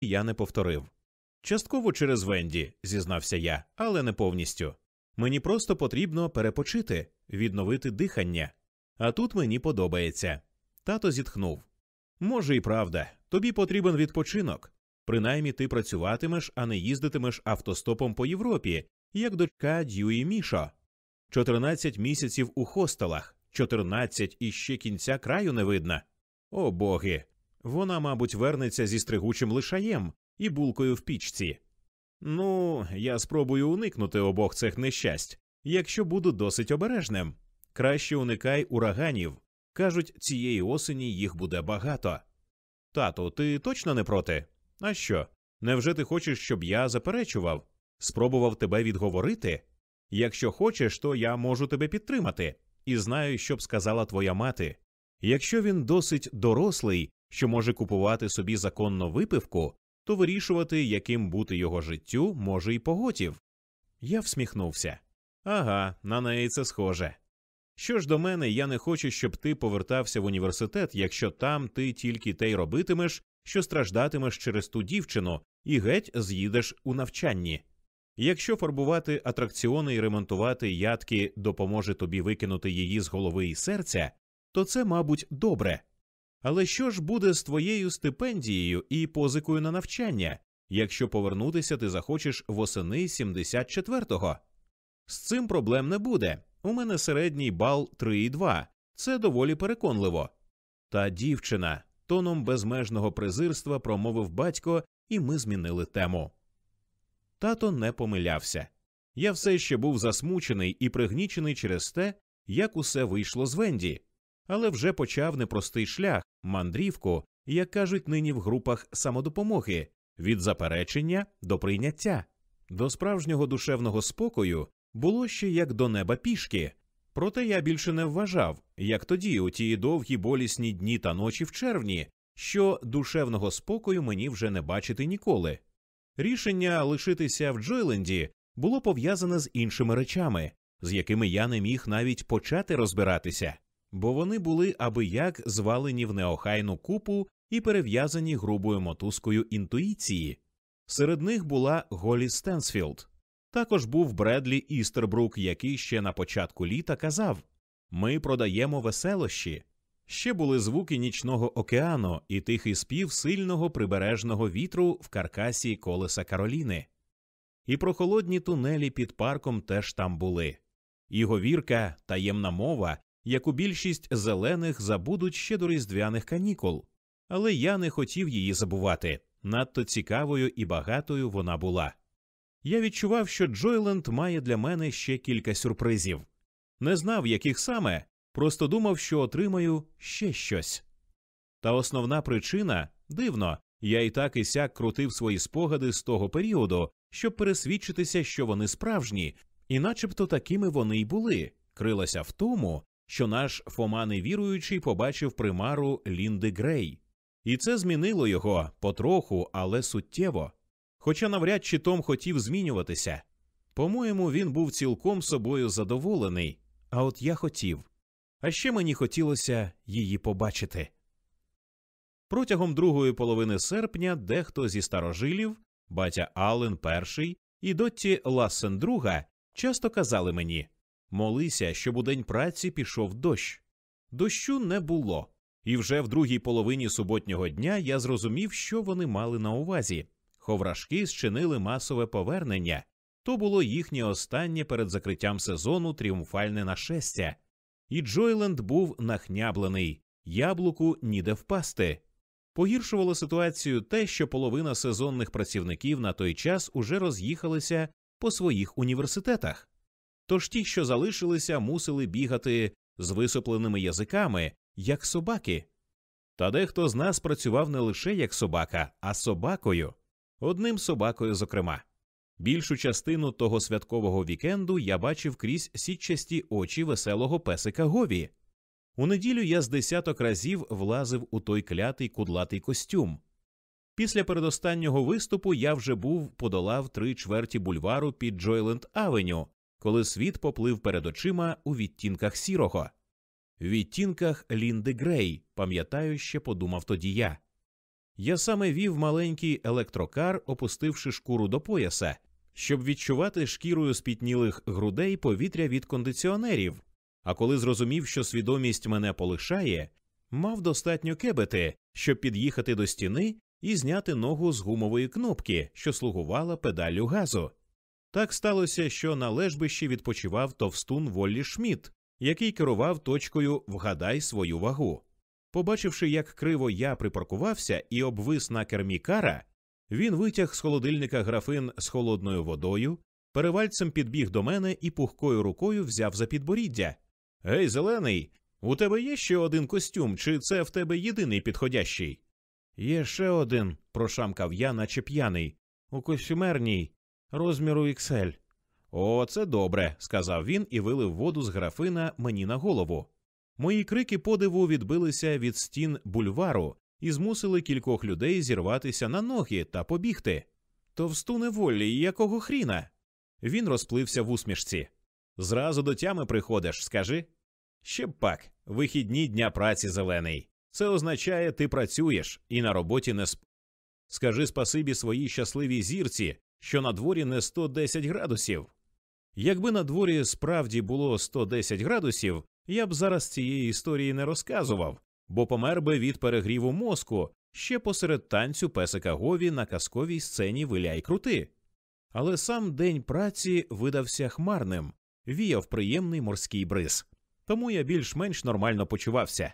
я не повторив. Частково через Венді, зізнався я, але не повністю. Мені просто потрібно перепочити, відновити дихання. А тут мені подобається. Тато зітхнув. Може, і правда, тобі потрібен відпочинок. Принаймні ти працюватимеш, а не їздитимеш автостопом по Європі, як дочка Дьюї Мішо. 14 місяців у хостелах, 14 і ще кінця краю не видно. О боги. Вона, мабуть, вернеться зі стригучим лишаєм і булкою в пічці. Ну, я спробую уникнути обох цих нещасть, якщо буду досить обережним. Краще уникай ураганів. Кажуть, цієї осені їх буде багато. Тату, ти точно не проти? А що? Невже ти хочеш, щоб я заперечував? Спробував тебе відговорити? Якщо хочеш, то я можу тебе підтримати, і знаю, що б сказала твоя мати. Якщо він досить дорослий, що може купувати собі законно випивку, то вирішувати, яким бути його життю, може й поготів. Я всміхнувся. Ага, на неї це схоже. Що ж до мене, я не хочу, щоб ти повертався в університет, якщо там ти тільки те й робитимеш, що страждатимеш через ту дівчину, і геть з'їдеш у навчанні. Якщо фарбувати атракціони і ремонтувати ядки допоможе тобі викинути її з голови і серця, то це, мабуть, добре. Але що ж буде з твоєю стипендією і позикою на навчання, якщо повернутися ти захочеш восени 74-го? З цим проблем не буде. У мене середній бал 3,2. Це доволі переконливо. Та дівчина тоном безмежного презирства промовив батько, і ми змінили тему. Тато не помилявся. Я все ще був засмучений і пригнічений через те, як усе вийшло з Венді, але вже почав непростий шлях, мандрівку, як кажуть нині в групах самодопомоги, від заперечення до прийняття. До справжнього душевного спокою було ще як до неба пішки. Проте я більше не вважав, як тоді, у ті довгі болісні дні та ночі в червні, що душевного спокою мені вже не бачити ніколи. Рішення лишитися в Джойленді було пов'язане з іншими речами, з якими я не міг навіть почати розбиратися, бо вони були аби як звалені в неохайну купу і перев'язані грубою мотузкою інтуїції. Серед них була Голі Стенсфілд. Також був Бредлі Істербрук, який ще на початку літа казав Ми продаємо веселощі. Ще були звуки нічного океану і тихий спів сильного прибережного вітру в каркасі колеса Кароліни. І прохолодні тунелі під парком теж там були. І говірка, таємна мова, яку більшість зелених забудуть ще до різдвяних канікул. Але я не хотів її забувати. Надто цікавою і багатою вона була. Я відчував, що Джойленд має для мене ще кілька сюрпризів. Не знав, яких саме, просто думав, що отримаю ще щось. Та основна причина дивно, я і так і сяк крутив свої спогади з того періоду, щоб пересвідчитися, що вони справжні, і начебто такими вони й були, крилася в тому, що наш Фома невіруючий побачив примару Лінди Грей. І це змінило його потроху, але суттєво. Хоча навряд чи Том хотів змінюватися. По-моєму, він був цілком собою задоволений, а от я хотів. А ще мені хотілося її побачити. Протягом другої половини серпня дехто зі старожилів, батя Аллен перший і Дотті Лассен друга, часто казали мені молися, щоб у день праці пішов дощ. Дощу не було, і вже в другій половині суботнього дня я зрозумів, що вони мали на увазі. Ховрашки зчинили масове повернення, то було їхнє останнє перед закриттям сезону тріумфальне нашестя. І Джойленд був нахняблений, яблуку ніде впасти. Погіршувало ситуацію те, що половина сезонних працівників на той час уже роз'їхалися по своїх університетах. Тож ті, що залишилися, мусили бігати з висопленими язиками, як собаки. Та дехто з нас працював не лише як собака, а собакою, одним собакою, зокрема. Більшу частину того святкового вікенду я бачив крізь сітчасті очі веселого песика Гові. У неділю я з десяток разів влазив у той клятий кудлатий костюм. Після передостаннього виступу я вже був подолав три чверті бульвару під Джойленд Авеню, коли світ поплив перед очима у відтінках сірого. Відтінках Лінди Грей, пам'ятаю, ще подумав тоді я. Я саме вів маленький електрокар, опустивши шкуру до пояса, щоб відчувати шкірою спітнілих грудей повітря від кондиціонерів. А коли зрозумів, що свідомість мене полишає, мав достатньо кебети, щоб під'їхати до стіни і зняти ногу з гумової кнопки, що слугувала педаллю газу. Так сталося, що на лежбищі відпочивав товстун Воллі Шмідт, який керував точкою Вгадай свою вагу. Побачивши, як криво я припаркувався і обвис на кермі кара, він витяг з холодильника графин з холодною водою, перевальцем підбіг до мене і пухкою рукою взяв за підборіддя. Гей, зелений, у тебе є ще один костюм, чи це в тебе єдиний підходящий? Є ще один, прошамкав я, наче п'яний, у костюмерній, розміру XL. О, це добре, сказав він і вилив воду з графина мені на голову. Мої крики подиву відбилися від стін бульвару і змусили кількох людей зірватися на ноги та побігти. Товстуне волі, якого хріна? Він розплився в усмішці. Зразу до тями приходиш, скажи. Ще б пак, вихідні дня праці зелений. Це означає, ти працюєш і на роботі не сп. Скажи спасибі своїй щасливій зірці, що на дворі не 110 градусів. Якби на дворі справді було 110 градусів, я б зараз цієї історії не розказував, бо помер би від перегріву мозку ще посеред танцю песика Гові на казковій сцені виляй крути. Але сам день праці видався хмарним, віяв приємний морський бриз, тому я більш-менш нормально почувався.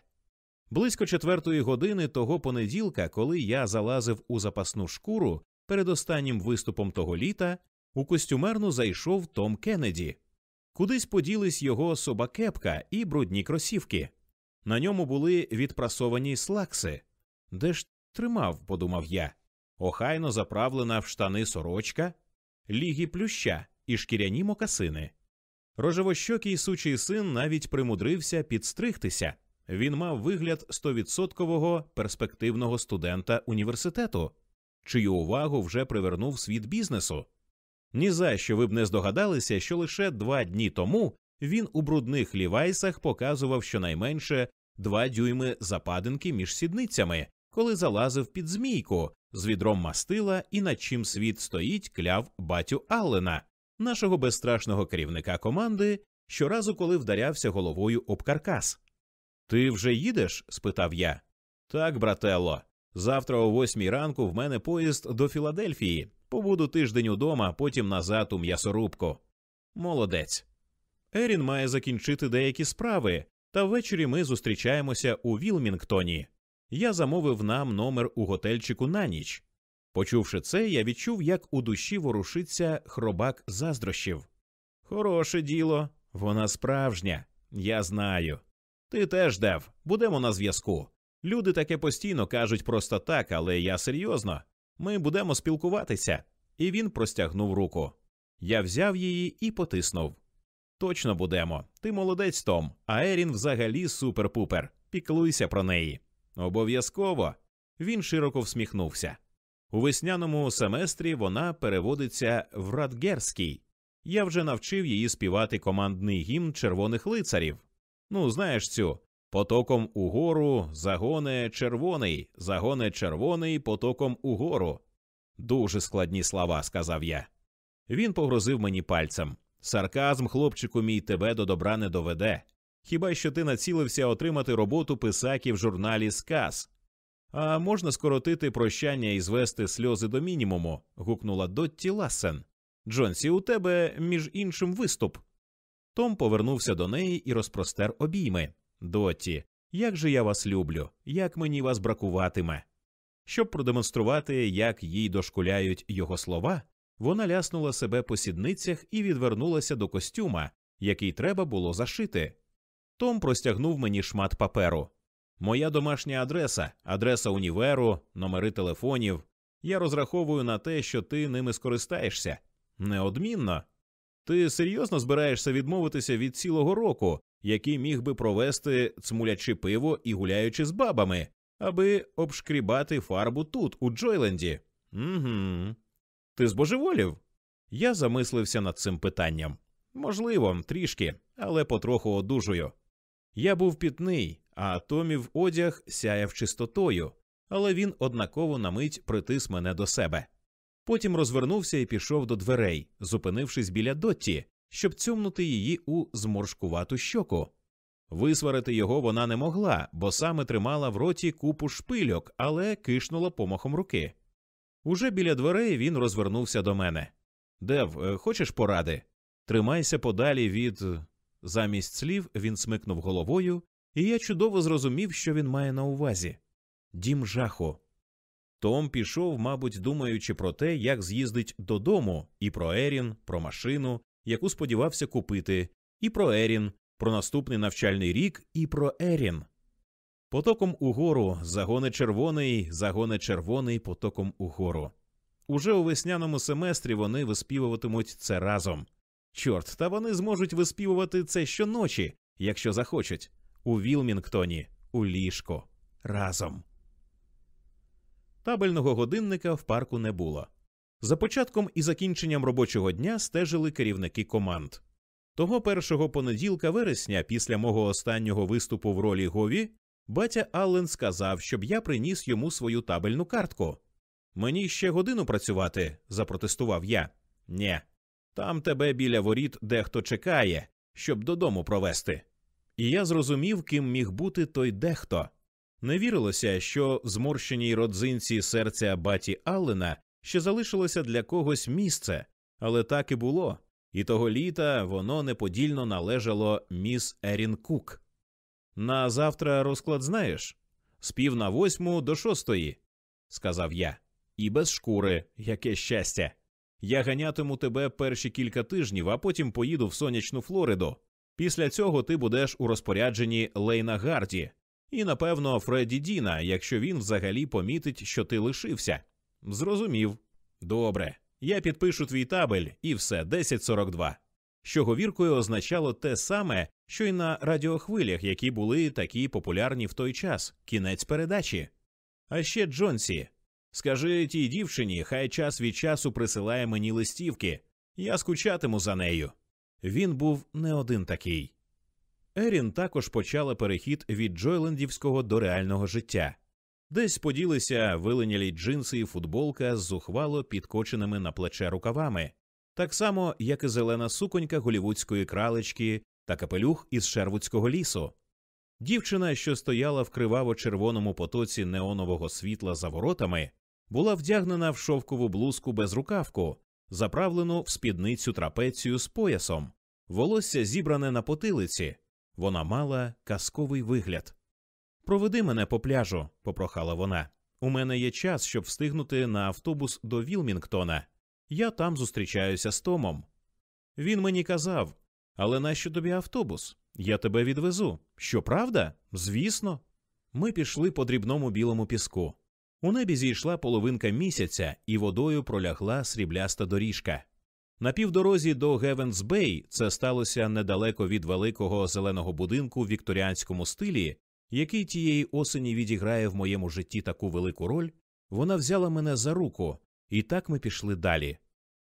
Близько четвертої години того понеділка, коли я залазив у запасну шкуру перед останнім виступом того літа, у костюмерну зайшов Том Кеннеді. Кудись поділись його собакепка і брудні кросівки. На ньому були відпрасовані слакси. Де ж тримав, подумав я, охайно заправлена в штани сорочка, лігі плюща і шкіряні мокасини. Рожевощокий сучий син навіть примудрився підстригтися. Він мав вигляд стовідсоткового перспективного студента університету, чию увагу вже привернув світ бізнесу. Ні за що ви б не здогадалися, що лише два дні тому він у брудних лівайсах показував щонайменше два дюйми западинки між сідницями, коли залазив під змійку з відром мастила і над чим світ стоїть кляв батю Аллена, нашого безстрашного керівника команди, щоразу, коли вдарявся головою об каркас. Ти вже їдеш? спитав я. Так, брателло. Завтра о восьмій ранку в мене поїзд до Філадельфії. Побуду тиждень удома, потім назад у м'ясорубку. Молодець. Ерін має закінчити деякі справи, та ввечері ми зустрічаємося у Вілмінгтоні. Я замовив нам номер у готельчику на ніч. Почувши це, я відчув, як у душі ворушиться хробак заздрощів. Хороше діло, вона справжня, я знаю. Ти теж дев, будемо на зв'язку. Люди таке постійно кажуть просто так, але я серйозно. Ми будемо спілкуватися. І він простягнув руку. Я взяв її і потиснув. Точно будемо. Ти молодець, Том, а Ерін взагалі супер-пупер. Піклуйся про неї. Обов'язково. Він широко всміхнувся. У весняному семестрі вона переводиться в Радгерський. Я вже навчив її співати командний гімн червоних лицарів. Ну, знаєш цю потоком угору, загоне червоний, загоне червоний потоком угору. Дуже складні слова, сказав я. Він погрозив мені пальцем. Сарказм, хлопчику мій, тебе до добра не доведе. Хіба що ти націлився отримати роботу писаки в журналі Сказ. А можна скоротити прощання і звести сльози до мінімуму. гукнула Дотті Лассен. Джонсі, у тебе, між іншим, виступ. Том повернувся до неї і розпростер обійми. Дотті, як же я вас люблю, як мені вас бракуватиме. Щоб продемонструвати, як їй дошкуляють його слова, вона ляснула себе по сідницях і відвернулася до костюма, який треба було зашити. Том простягнув мені шмат паперу. Моя домашня адреса, адреса універу, номери телефонів. Я розраховую на те, що ти ними скористаєшся. Неодмінно. Ти серйозно збираєшся відмовитися від цілого року, який міг би провести цмулячи пиво і гуляючи з бабами, аби обшкрібати фарбу тут, у Джойленді? Угу. Ти збожеволів? Я замислився над цим питанням. Можливо, трішки, але потроху одужую. Я був пітний, а Томів одяг сяяв чистотою, але він однаково на мить притис мене до себе. Потім розвернувся і пішов до дверей, зупинившись біля Дотті, щоб цьомнути її у зморшкувату щоку. Висварити його вона не могла, бо саме тримала в роті купу шпильок, але кишнула помахом руки. Уже біля дверей він розвернувся до мене. Дев, е, хочеш поради? Тримайся подалі від. Замість слів він смикнув головою, і я чудово зрозумів, що він має на увазі дім жаху. Том пішов, мабуть, думаючи про те, як з'їздить додому, і про Ерін, про машину, яку сподівався купити, і про Ерін, про наступний навчальний рік, і про Ерін. Потоком угору загоне червоний, загоне червоний потоком угору. Уже у весняному семестрі вони виспівуватимуть це разом. Чорт, та вони зможуть виспівувати це щоночі, якщо захочуть, у Вілмінгтоні, у ліжко, разом. Табельного годинника в парку не було. За початком і закінченням робочого дня стежили керівники команд. Того першого понеділка вересня, після мого останнього виступу в ролі Гові, батя Аллен сказав, щоб я приніс йому свою табельну картку. Мені ще годину працювати, запротестував я. Нє, там тебе біля воріт дехто чекає, щоб додому провести. І я зрозумів, ким міг бути той дехто. Не вірилося, що зморщеній родзинці серця баті Аллена ще залишилося для когось місце, але так і було, і того літа воно неподільно належало міс Ерін Кук. На завтра розклад знаєш? З пів на восьму до шостої, сказав я, і без шкури, яке щастя. Я ганятиму тебе перші кілька тижнів, а потім поїду в сонячну Флориду. Після цього ти будеш у розпорядженні Лейна Гарді, і, напевно, Фредді Діна, якщо він взагалі помітить, що ти лишився. Зрозумів. Добре. Я підпишу твій табель і все 1042. Що говіркою означало те саме, що й на радіохвилях, які були такі популярні в той час, кінець передачі. А ще Джонсі. Скажи тій дівчині, хай час від часу присилає мені листівки, я скучатиму за нею. Він був не один такий. Ерін також почала перехід від Джойлендівського до реального життя. Десь поділися виленялі джинси і футболка з зухвало підкоченими на плече рукавами, так само, як і зелена суконька голівудської кралечки та капелюх із Шервудського лісу. Дівчина, що стояла в криваво червоному потоці неонового світла за воротами, була вдягнена в шовкову блузку без рукавку, заправлену в спідницю трапецію з поясом, волосся зібране на потилиці. Вона мала казковий вигляд. Проведи мене по пляжу, попрохала вона. У мене є час, щоб встигнути на автобус до Вілмінгтона. Я там зустрічаюся з Томом. Він мені казав, але нащо тобі автобус? Я тебе відвезу. Що правда? Звісно. Ми пішли по дрібному білому піску. У небі зійшла половинка місяця, і водою пролягла срібляста доріжка. На півдорозі до Гевенс Бей це сталося недалеко від великого зеленого будинку в вікторіанському стилі, який тієї осені відіграє в моєму житті таку велику роль. Вона взяла мене за руку, і так ми пішли далі.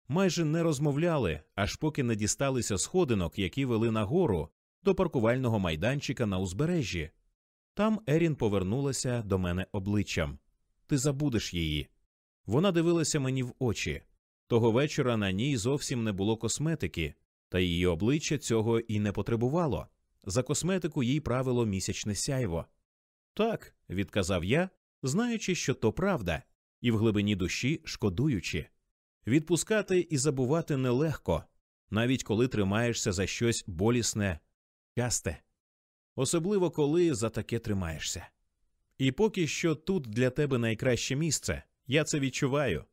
Майже не розмовляли, аж поки не дісталися сходинок, які вели нагору до паркувального майданчика на узбережжі. Там Ерін повернулася до мене обличчям. Ти забудеш її. Вона дивилася мені в очі. Того вечора на ній зовсім не було косметики, та її обличчя цього і не потребувало. За косметику їй правило місячне сяйво. Так, відказав я, знаючи, що то правда, і в глибині душі шкодуючи. Відпускати і забувати нелегко, навіть коли тримаєшся за щось болісне, часте, особливо коли за таке тримаєшся. І поки що тут для тебе найкраще місце, я це відчуваю.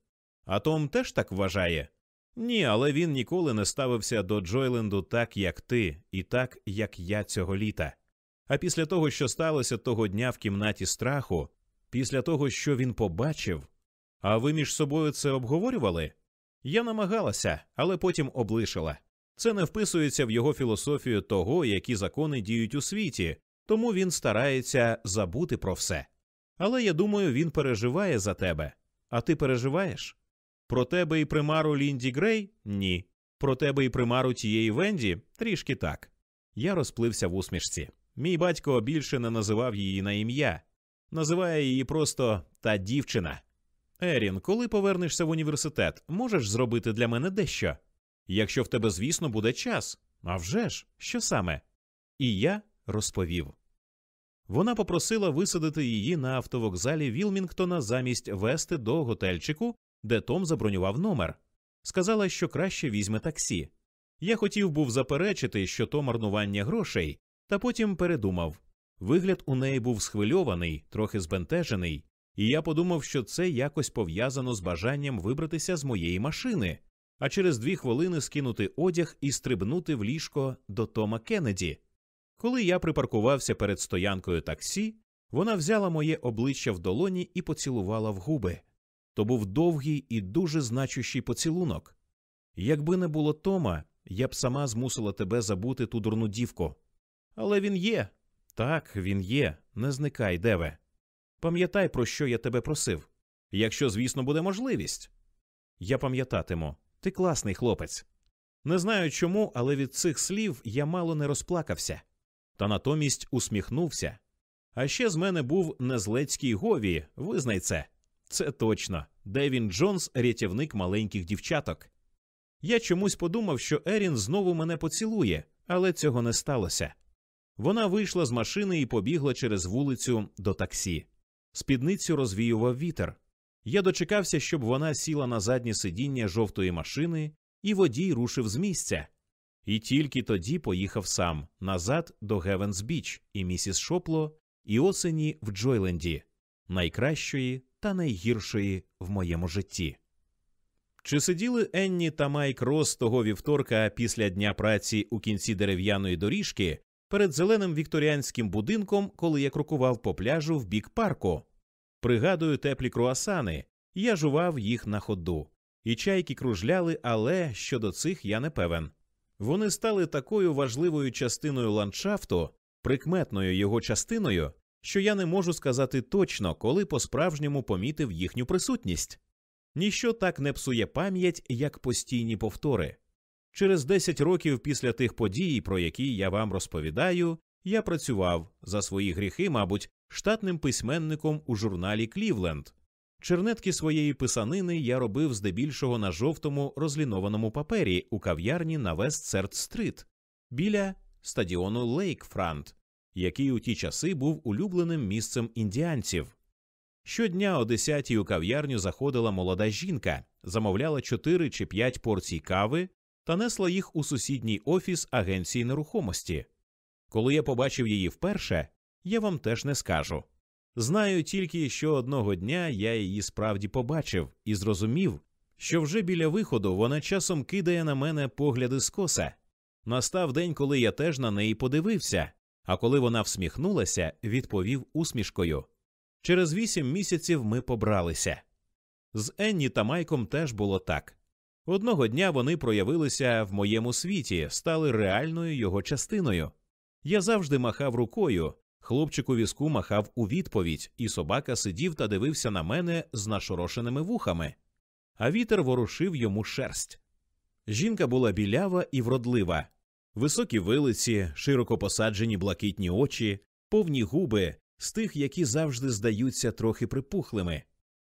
А Том теж так вважає? Ні, але він ніколи не ставився до Джойленду так, як ти, і так, як я цього літа. А після того, що сталося того дня в кімнаті страху, після того, що він побачив, а ви між собою це обговорювали? Я намагалася, але потім облишила. Це не вписується в його філософію того, які закони діють у світі, тому він старається забути про все. Але я думаю, він переживає за тебе. А ти переживаєш? Про тебе і примару Лінді Грей? Ні. Про тебе і примару тієї Венді трішки так. Я розплився в усмішці. Мій батько більше не називав її на ім'я, називає її просто та дівчина. Ерін, коли повернешся в університет, можеш зробити для мене дещо? Якщо в тебе, звісно, буде час. А вже ж, що саме? І я розповів. Вона попросила висадити її на автовокзалі Вілмінгтона замість вести до готельчику, де Том забронював номер. Сказала, що краще візьме таксі. Я хотів був заперечити, що то марнування грошей, та потім передумав. Вигляд у неї був схвильований, трохи збентежений, і я подумав, що це якось пов'язано з бажанням вибратися з моєї машини, а через дві хвилини скинути одяг і стрибнути в ліжко до Тома Кеннеді. Коли я припаркувався перед стоянкою таксі, вона взяла моє обличчя в долоні і поцілувала в губи. То був довгий і дуже значущий поцілунок. Якби не було Тома, я б сама змусила тебе забути ту дурну дівку. Але він є. Так, він є. Не зникай, Деве. Пам'ятай, про що я тебе просив. Якщо, звісно, буде можливість. Я пам'ятатиму, ти класний хлопець. Не знаю чому, але від цих слів я мало не розплакався, та натомість усміхнувся. А ще з мене був незлецький Гові, визнай це. Це точно. Девін Джонс рятівник маленьких дівчаток. Я чомусь подумав, що Ерін знову мене поцілує, але цього не сталося. Вона вийшла з машини і побігла через вулицю до таксі. Спідницю розвіював вітер. Я дочекався, щоб вона сіла на заднє сидіння жовтої машини, і водій рушив з місця. І тільки тоді поїхав сам назад до Гевенс Біч і місіс Шопло, і осені в Джойленді, найкращої та найгіршої в моєму житті. Чи сиділи Енні та Майк Рос того вівторка після дня праці у кінці дерев'яної доріжки перед зеленим вікторіанським будинком, коли я крокував по пляжу в бік парку? Пригадую теплі круасани, я жував їх на ходу, і чайки кружляли, але щодо цих я не певен. Вони стали такою важливою частиною ландшафту, прикметною його частиною, що я не можу сказати точно, коли по-справжньому помітив їхню присутність. Ніщо так не псує пам'ять, як постійні повтори. Через 10 років після тих подій, про які я вам розповідаю, я працював за свої гріхи, мабуть, штатним письменником у журналі Клівленд. Чернетки своєї писанини я робив здебільшого на жовтому розлінованому папері у кав'ярні на Вестсерд Стрит біля стадіону Лейкфрант, який у ті часи був улюбленим місцем індіанців. Щодня о 10 у кав'ярню заходила молода жінка, замовляла 4 чи 5 порцій кави та несла їх у сусідній офіс агенції нерухомості. Коли я побачив її вперше, я вам теж не скажу. Знаю тільки, що одного дня я її справді побачив і зрозумів, що вже біля виходу вона часом кидає на мене погляди скоса. Настав день, коли я теж на неї подивився, а коли вона всміхнулася, відповів усмішкою. Через вісім місяців ми побралися. З Енні та Майком теж було так. Одного дня вони проявилися в моєму світі, стали реальною його частиною. Я завжди махав рукою, хлопчик у візку махав у відповідь, і собака сидів та дивився на мене з нашорошеними вухами, а вітер ворушив йому шерсть. Жінка була білява і вродлива, високі вилиці, широко посаджені блакитні очі, повні губи з тих, які завжди здаються трохи припухлими.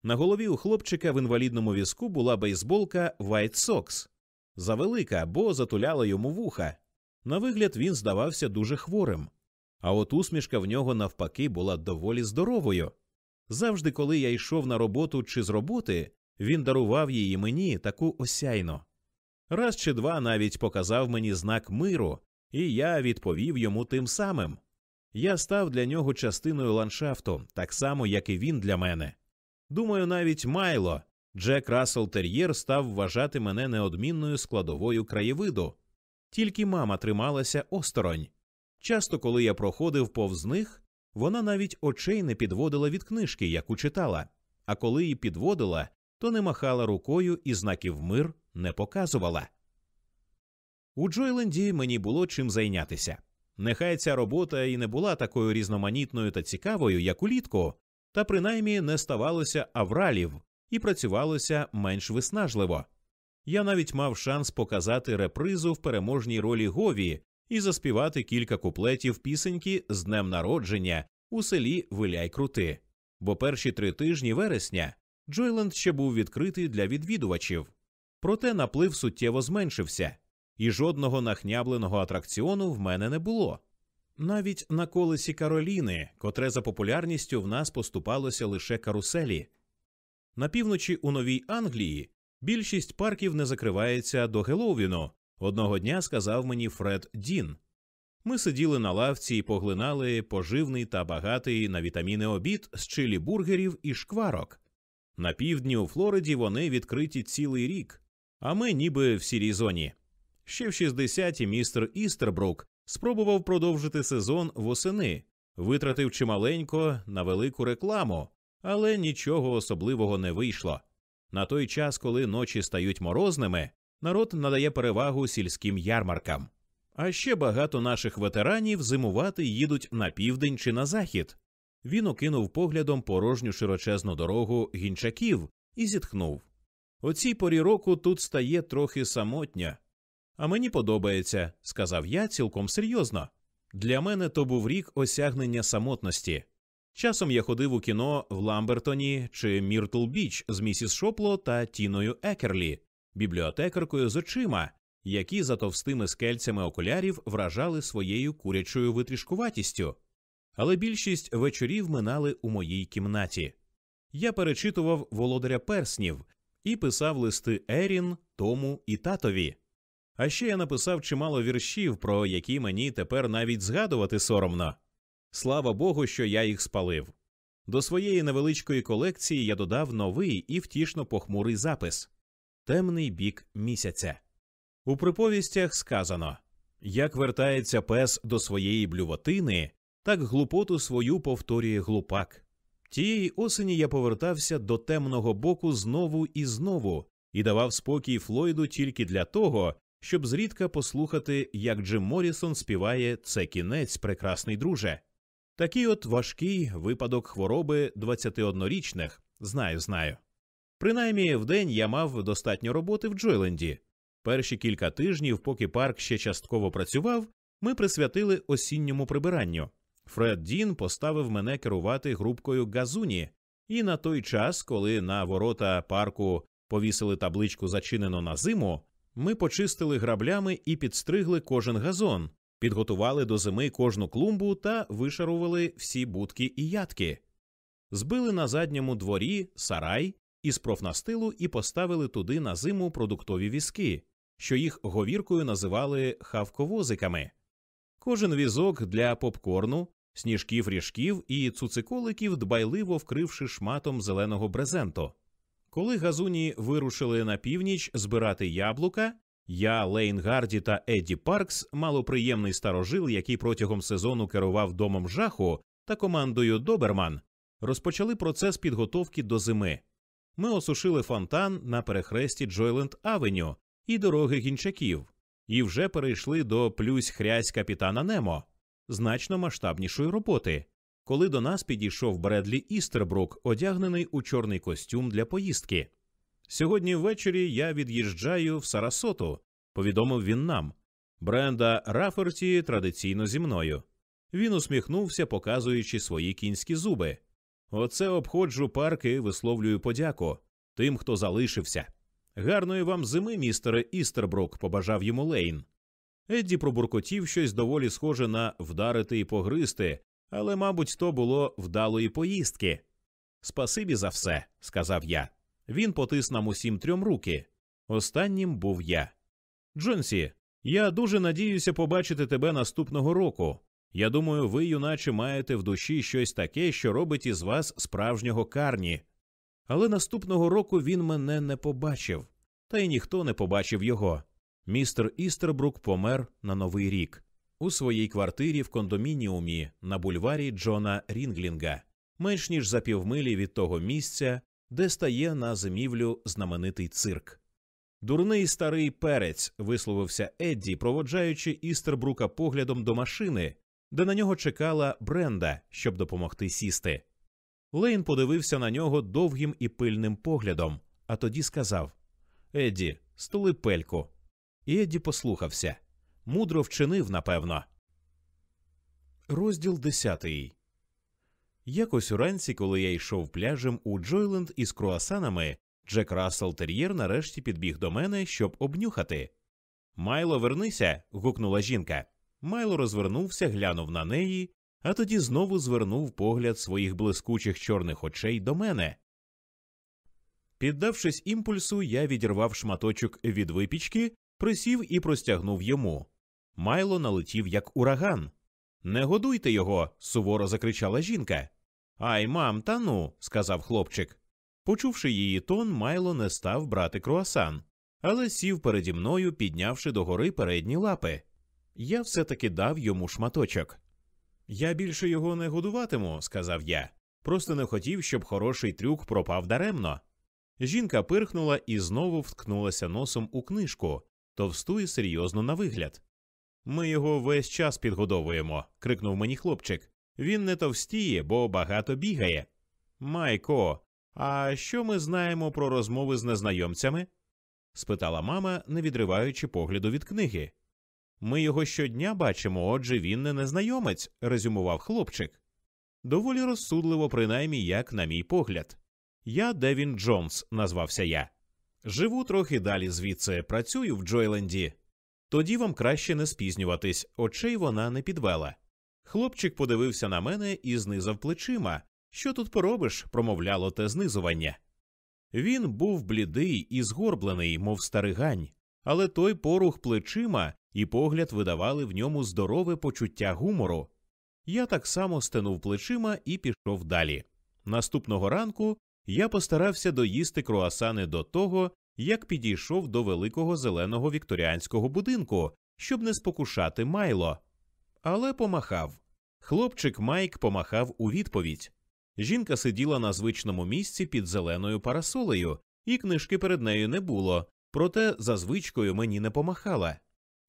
На голові у хлопчика в інвалідному візку була бейсболка White Sox. завелика, бо затуляла йому вуха. На вигляд він здавався дуже хворим. А от усмішка в нього навпаки була доволі здоровою. Завжди, коли я йшов на роботу чи з роботи, він дарував її мені таку осяйну. Раз чи два навіть показав мені знак миру, і я відповів йому тим самим. Я став для нього частиною ландшафту, так само, як і він для мене. Думаю, навіть Майло, Джек Рассел Тер'єр став вважати мене неодмінною складовою краєвиду. Тільки мама трималася осторонь. Часто, коли я проходив повз них, вона навіть очей не підводила від книжки, яку читала, а коли її підводила, то не махала рукою і знаків мир не показувала. У Джойленді мені було чим зайнятися. Нехай ця робота і не була такою різноманітною та цікавою, як улітку, та принаймні не ставалося авралів і працювалося менш виснажливо. Я навіть мав шанс показати репризу в переможній ролі Гові і заспівати кілька куплетів пісеньки з днем народження у селі Виляй Крути. бо перші три тижні вересня Джойленд ще був відкритий для відвідувачів. Проте наплив суттєво зменшився, і жодного нахнябленого атракціону в мене не було. Навіть на колесі Кароліни, котре за популярністю в нас поступалося лише каруселі. На півночі у Новій Англії більшість парків не закривається до Геловіну, одного дня сказав мені Фред Дін. Ми сиділи на лавці і поглинали поживний та багатий на вітаміни обід з чилі бургерів і шкварок. На півдні у Флориді вони відкриті цілий рік, а ми ніби в сірій зоні. Ще в 60-ті містер Істербрук спробував продовжити сезон восени, витратив чималенько на велику рекламу, але нічого особливого не вийшло. На той час, коли ночі стають морозними, народ надає перевагу сільським ярмаркам. А ще багато наших ветеранів зимувати їдуть на південь чи на захід. Він окинув поглядом порожню широчезну дорогу гінчаків і зітхнув. О цій порі року тут стає трохи самотня. А мені подобається, сказав я цілком серйозно. Для мене то був рік осягнення самотності. Часом я ходив у кіно в Ламбертоні чи Міртл Біч з місіс Шопло та Тіною Екерлі, бібліотекаркою з очима, які за товстими скельцями окулярів вражали своєю курячою витрішкуватістю. Але більшість вечорів минали у моїй кімнаті. Я перечитував володаря перснів і писав листи Ерін, Тому і татові. А ще я написав чимало віршів, про які мені тепер навіть згадувати соромно. Слава Богу, що я їх спалив. До своєї невеличкої колекції я додав новий і втішно похмурий запис Темний бік місяця. У приповістях сказано як вертається пес до своєї блювотини, так глупоту свою повторює глупак. Тієї осені я повертався до темного боку знову і знову і давав спокій Флойду тільки для того, щоб зрідка послухати, як Джим Морісон співає це кінець, прекрасний друже. Такий от важкий випадок хвороби 21-річних, знаю, знаю. Принаймні вдень я мав достатньо роботи в Джойленді. Перші кілька тижнів, поки парк ще частково працював, ми присвятили осінньому прибиранню. Фред Дін поставив мене керувати групкою Газуні, і на той час, коли на ворота парку повісили табличку зачинено на зиму, ми почистили граблями і підстригли кожен газон, підготували до зими кожну клумбу та вишарували всі будки і ядки. Збили на задньому дворі сарай із профнастилу і поставили туди на зиму продуктові візки, що їх говіркою називали хавковозиками. Кожен візок для попкорну, сніжків ріжків і цуциколиків дбайливо вкривши шматом зеленого брезенту. Коли газуні вирушили на північ збирати яблука, я, Лейн Гарді та Едді Паркс, малоприємний старожил, який протягом сезону керував домом жаху та командою Доберман, розпочали процес підготовки до зими. Ми осушили фонтан на перехресті Джойленд Авеню і дороги гінчаків, і вже перейшли до плюсь хрязь капітана Немо, значно масштабнішої роботи, коли до нас підійшов Бредлі Істербрук, одягнений у чорний костюм для поїздки. Сьогодні ввечері я від'їжджаю в Сарасоту, повідомив він нам. Бренда Раферті традиційно зі мною. Він усміхнувся, показуючи свої кінські зуби. Оце обходжу парк і висловлюю подяку тим, хто залишився. Гарної вам зими, містере Істербрук, побажав йому Лейн. Едді пробуркотів щось доволі схоже на вдарити і погризти, але, мабуть, то було вдалої поїздки. Спасибі за все, сказав я. Він потис нам усім трьом руки. Останнім був я. Джонсі, я дуже надіюся побачити тебе наступного року. Я думаю, ви, юначе, маєте в душі щось таке, що робить із вас справжнього карні. Але наступного року він мене не побачив, та й ніхто не побачив його. Містер Істербрук помер на новий рік у своїй квартирі в кондомініумі на бульварі Джона Рінглінга, менш ніж за півмилі від того місця, де стає на зимівлю знаменитий цирк. Дурний старий перець, висловився Едді, проводжаючи Істербрука поглядом до машини, де на нього чекала Бренда, щоб допомогти сісти. Лейн подивився на нього довгим і пильним поглядом, а тоді сказав Едді, стули пельку. І послухався. Мудро вчинив, напевно. Розділ десятий. Якось уранці, коли я йшов пляжем у Джойленд із круасанами, Джек Рассел Тер'єр нарешті підбіг до мене, щоб обнюхати. Майло, вернися. гукнула жінка. Майло розвернувся, глянув на неї, а тоді знову звернув погляд своїх блискучих чорних очей до мене. Піддавшись імпульсу, я відірвав шматочок від випічки, присів і простягнув йому. Майло налетів як ураган. Не годуйте його. суворо закричала жінка. Ай, мам, та ну, сказав хлопчик. Почувши її тон, Майло не став брати круасан, але сів переді мною, піднявши догори передні лапи. Я все таки дав йому шматочок. Я більше його не годуватиму, сказав я. Просто не хотів, щоб хороший трюк пропав даремно. Жінка пирхнула і знову вткнулася носом у книжку, товсту і серйозно на вигляд. Ми його весь час підгодовуємо, крикнув мені хлопчик. Він не товстіє, бо багато бігає. Майко, а що ми знаємо про розмови з незнайомцями? спитала мама, не відриваючи погляду від книги. Ми його щодня бачимо, отже, він не незнайомець, резюмував хлопчик. Доволі розсудливо, принаймні, як на мій погляд. Я Девін Джонс, назвався я. Живу трохи далі звідси, працюю в Джойленді. Тоді вам краще не спізнюватись, очей вона не підвела. Хлопчик подивився на мене і знизав плечима. Що тут поробиш? промовляло те знизування. Він був блідий і згорблений, мов старигань, але той порух плечима і погляд видавали в ньому здорове почуття гумору. Я так само стенув плечима і пішов далі. Наступного ранку я постарався доїсти круасани до того, як підійшов до великого зеленого вікторіанського будинку, щоб не спокушати майло. Але помахав. Хлопчик Майк помахав у відповідь. Жінка сиділа на звичному місці під зеленою парасолею, і книжки перед нею не було, проте за звичкою мені не помахала.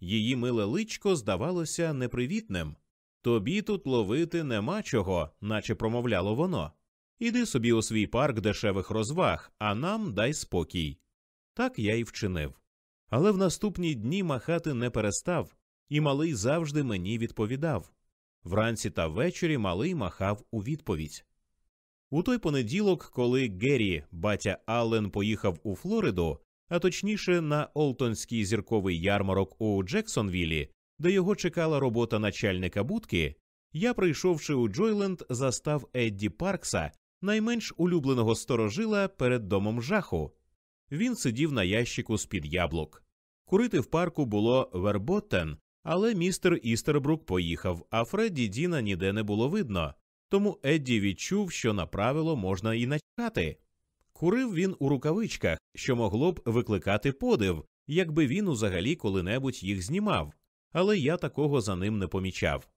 Її миле личко здавалося непривітним. Тобі тут ловити нема чого, наче промовляло воно. Іди собі у свій парк дешевих розваг, а нам дай спокій. Так я й вчинив. Але в наступні дні махати не перестав, і малий завжди мені відповідав. Вранці та ввечері малий махав у відповідь. У той понеділок, коли Геррі, батя Аллен, поїхав у Флориду, а точніше на Олтонський зірковий ярмарок у Джексонвілі, де його чекала робота начальника будки, я, прийшовши у Джойленд, застав Едді Паркса, найменш улюбленого сторожила перед домом жаху. Він сидів на ящику з під яблук. Курити в парку було верботтен, але містер Істербрук поїхав, а Фредді Діна ніде не було видно. Тому Едді відчув, що на правило можна і начхати. Курив він у рукавичках, що могло б викликати подив, якби він узагалі коли-небудь їх знімав, але я такого за ним не помічав.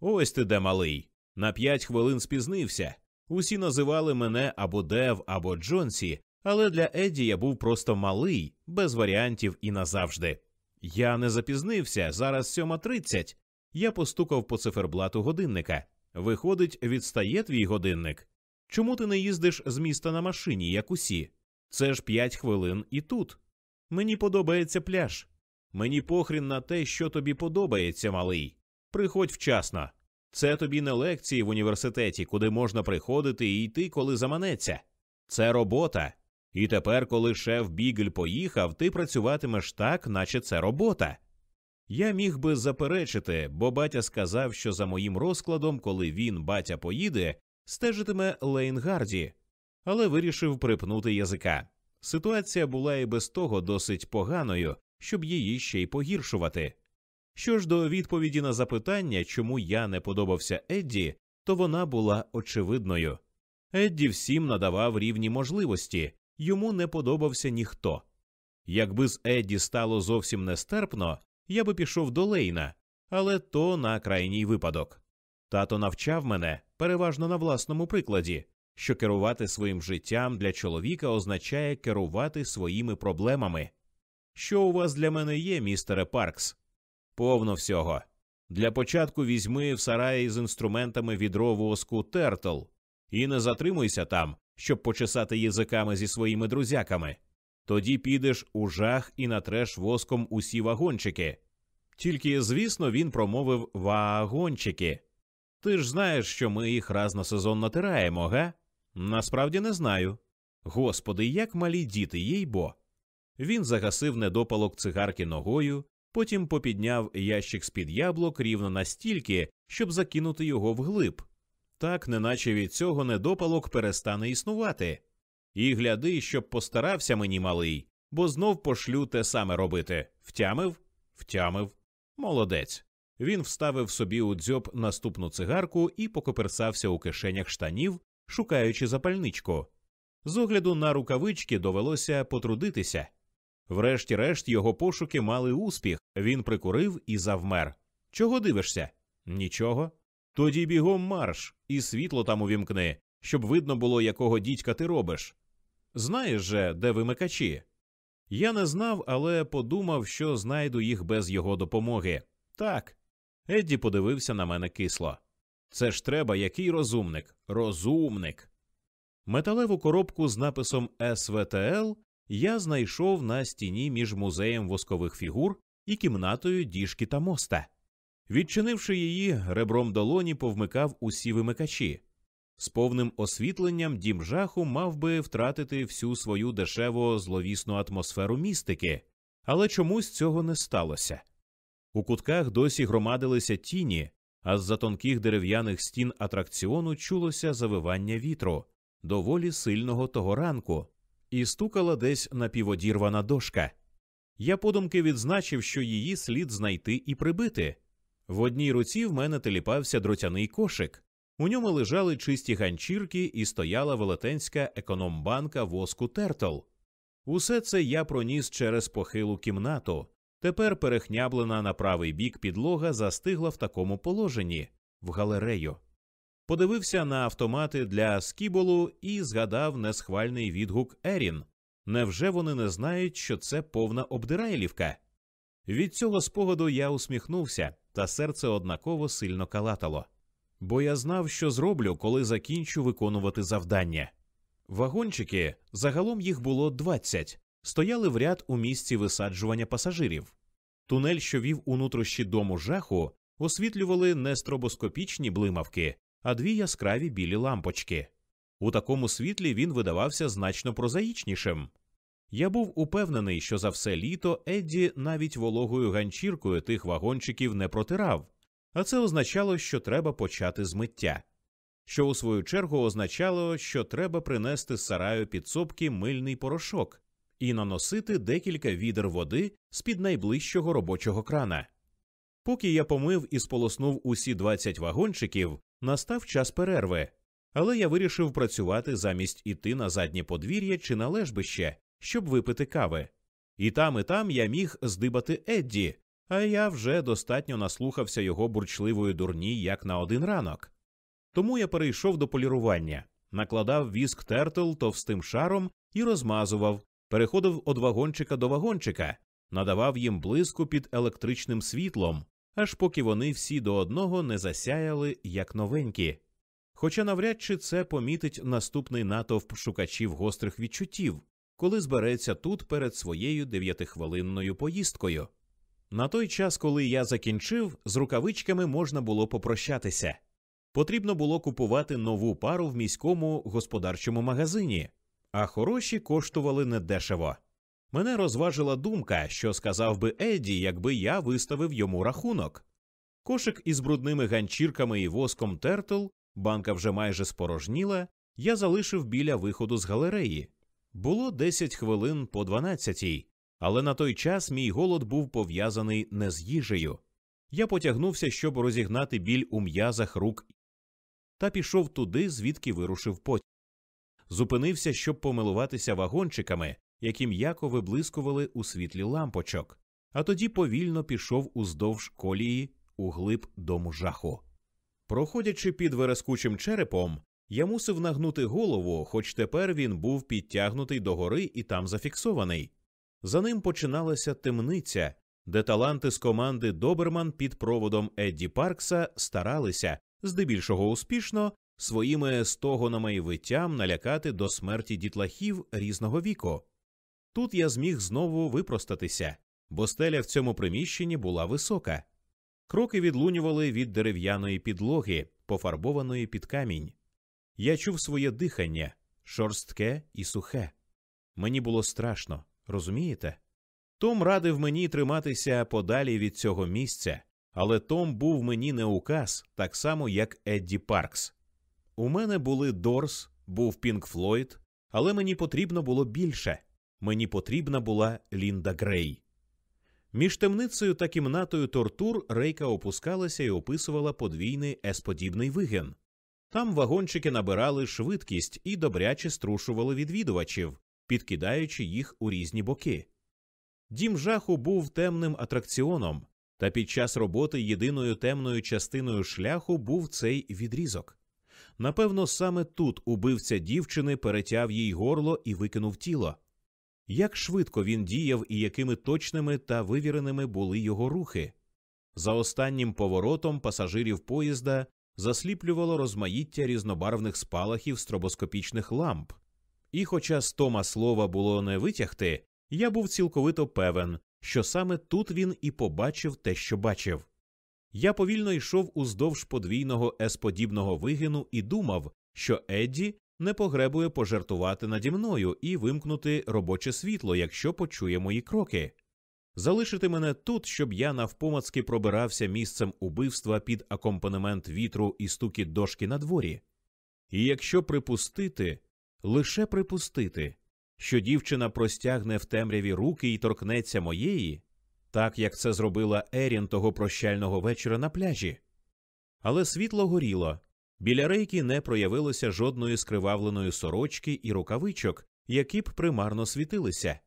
Ось ти де малий. На п'ять хвилин спізнився. Усі називали мене або Дев, або Джонсі, але для Едді я був просто малий, без варіантів і назавжди. Я не запізнився, зараз сьома тридцять. Я постукав по циферблату годинника. Виходить, відстає твій годинник. Чому ти не їздиш з міста на машині, як усі? Це ж п'ять хвилин і тут. Мені подобається пляж. Мені похрін на те, що тобі подобається, малий. Приходь вчасно. Це тобі не лекції в університеті, куди можна приходити і йти, коли заманеться. Це робота. І тепер, коли шеф Бігель поїхав, ти працюватимеш так, наче це робота. Я міг би заперечити, бо батя сказав, що за моїм розкладом, коли він, батя, поїде, стежитиме Лейнгарді, але вирішив припнути язика. Ситуація була і без того досить поганою, щоб її ще й погіршувати. Що ж до відповіді на запитання, чому я не подобався Едді, то вона була очевидною. Едді всім надавав рівні можливості, йому не подобався ніхто. Якби з Едді стало зовсім нестерпно, я би пішов до Лейна, але то на крайній випадок. Тато навчав мене переважно на власному прикладі, що керувати своїм життям для чоловіка означає керувати своїми проблемами. Що у вас для мене є, містере Паркс? Повно всього. Для початку візьми в сараї з інструментами відро воску Тертл і не затримуйся там, щоб почесати язиками зі своїми друзяками. Тоді підеш у жах і натреш воском усі вагончики. Тільки, звісно, він промовив вагончики. Ти ж знаєш, що ми їх раз на сезон натираємо, га? Насправді не знаю. Господи, як малі діти, їй бо. Він загасив недопалок цигарки ногою, потім попідняв ящик з під яблук рівно настільки, щоб закинути його вглиб. Так, неначе від цього недопалок перестане існувати. І гляди, щоб постарався мені малий, бо знов пошлю те саме робити. Втямив? Втямив. Молодець. Він вставив собі у дзьоб наступну цигарку і покоперсався у кишенях штанів, шукаючи запальничку. З огляду на рукавички довелося потрудитися. Врешті-решт його пошуки мали успіх, він прикурив і завмер. Чого дивишся? Нічого. Тоді бігом марш, і світло там увімкни, щоб видно було, якого дідька ти робиш. Знаєш же, де вимикачі? Я не знав, але подумав, що знайду їх без його допомоги. Так. Едді подивився на мене кисло. Це ж треба, який розумник. Розумник. Металеву коробку з написом СВТЛ я знайшов на стіні між музеєм воскових фігур і кімнатою діжки та моста. Відчинивши її, ребром долоні повмикав усі вимикачі. З повним освітленням дім жаху мав би втратити всю свою дешево зловісну атмосферу містики, але чомусь цього не сталося. У кутках досі громадилися тіні, а з за тонких дерев'яних стін атракціону чулося завивання вітру, доволі сильного того ранку, і стукала десь напіводірвана дошка. Я подумки відзначив, що її слід знайти і прибити. В одній руці в мене теліпався дротяний кошик. У ньому лежали чисті ганчірки і стояла велетенська економбанка воску Тертл. Усе це я проніс через похилу кімнату. Тепер перехняблена на правий бік підлога застигла в такому положенні в галерею. Подивився на автомати для скіболу і згадав несхвальний відгук Ерін. Невже вони не знають, що це повна обдирайлівка? Від цього спогаду я усміхнувся, та серце однаково сильно калатало. Бо я знав, що зроблю, коли закінчу виконувати завдання. Вагончики, загалом їх було 20, стояли в ряд у місці висаджування пасажирів. Тунель, що вів у нутрощі дому жаху, освітлювали не стробоскопічні блимавки, а дві яскраві білі лампочки. У такому світлі він видавався значно прозаїчнішим. Я був упевнений, що за все літо Едді навіть вологою ганчіркою тих вагончиків не протирав, а це означало, що треба почати з миття, що у свою чергу означало, що треба принести з сараю підсобки мильний порошок і наносити декілька відер води з під найближчого робочого крана. Поки я помив і сполоснув усі 20 вагончиків, настав час перерви, але я вирішив працювати замість іти на заднє подвір'я чи на лежбище, щоб випити кави. І там, і там я міг здибати Едді, а я вже достатньо наслухався його бурчливої дурні як на один ранок. Тому я перейшов до полірування, накладав віск тертл товстим шаром і розмазував, переходив від вагончика до вагончика, надавав їм блиску під електричним світлом, аж поки вони всі до одного не засяяли як новенькі. Хоча навряд чи це помітить наступний натовп шукачів гострих відчуттів, коли збереться тут перед своєю дев'ятихвилинною поїздкою. На той час, коли я закінчив, з рукавичками можна було попрощатися. Потрібно було купувати нову пару в міському господарчому магазині, а хороші коштували недешево. Мене розважила думка, що сказав би Едді, якби я виставив йому рахунок. Кошик із брудними ганчірками і воском тертл, банка вже майже спорожніла, я залишив біля виходу з галереї. Було 10 хвилин по 12, але на той час мій голод був пов'язаний не з їжею. Я потягнувся, щоб розігнати біль у м'язах рук, та пішов туди, звідки вирушив потяг. Зупинився, щоб помилуватися вагончиками, які м'яко виблискували у світлі лампочок, а тоді повільно пішов уздовж колії у глиб дому жаху. Проходячи під верескучим черепом, я мусив нагнути голову, хоч тепер він був підтягнутий догори і там зафіксований. За ним починалася темниця, де таланти з команди Доберман під проводом Едді Паркса старалися, здебільшого успішно, своїми стогонами і виттям налякати до смерті дітлахів різного віку. Тут я зміг знову випростатися, бо стеля в цьому приміщенні була висока. Кроки відлунювали від дерев'яної підлоги, пофарбованої під камінь. Я чув своє дихання шорстке і сухе. Мені було страшно, розумієте? Том радив мені триматися подалі від цього місця, але Том був мені не указ, так само, як Едді Паркс. У мене були Дорс, був Пінк Флойд, але мені потрібно було більше. Мені потрібна була Лінда Грей. Між темницею та кімнатою тортур рейка опускалася і описувала подвійний есподібний вигін. Там вагончики набирали швидкість і добряче струшували відвідувачів, підкидаючи їх у різні боки. Дім жаху був темним атракціоном, та під час роботи єдиною темною частиною шляху був цей відрізок. Напевно, саме тут убивця дівчини перетяв їй горло і викинув тіло. Як швидко він діяв і якими точними та вивіреними були його рухи. За останнім поворотом пасажирів поїзда засліплювало розмаїття різнобарвних спалахів стробоскопічних ламп. І, хоча з Тома слова було не витягти, я був цілковито певен, що саме тут він і побачив те, що бачив. Я повільно йшов уздовж подвійного есподібного вигину і думав, що Едді не погребує пожартувати наді мною і вимкнути робоче світло, якщо почує мої кроки. Залишити мене тут, щоб я навпомацки пробирався місцем убивства під акомпанемент вітру і стукіт дошки на дворі. І якщо припустити, лише припустити, що дівчина простягне в темряві руки і торкнеться моєї, так як це зробила Ерін того прощального вечора на пляжі. Але світло горіло. Біля рейки не проявилося жодної скривавленої сорочки і рукавичок, які б примарно світилися.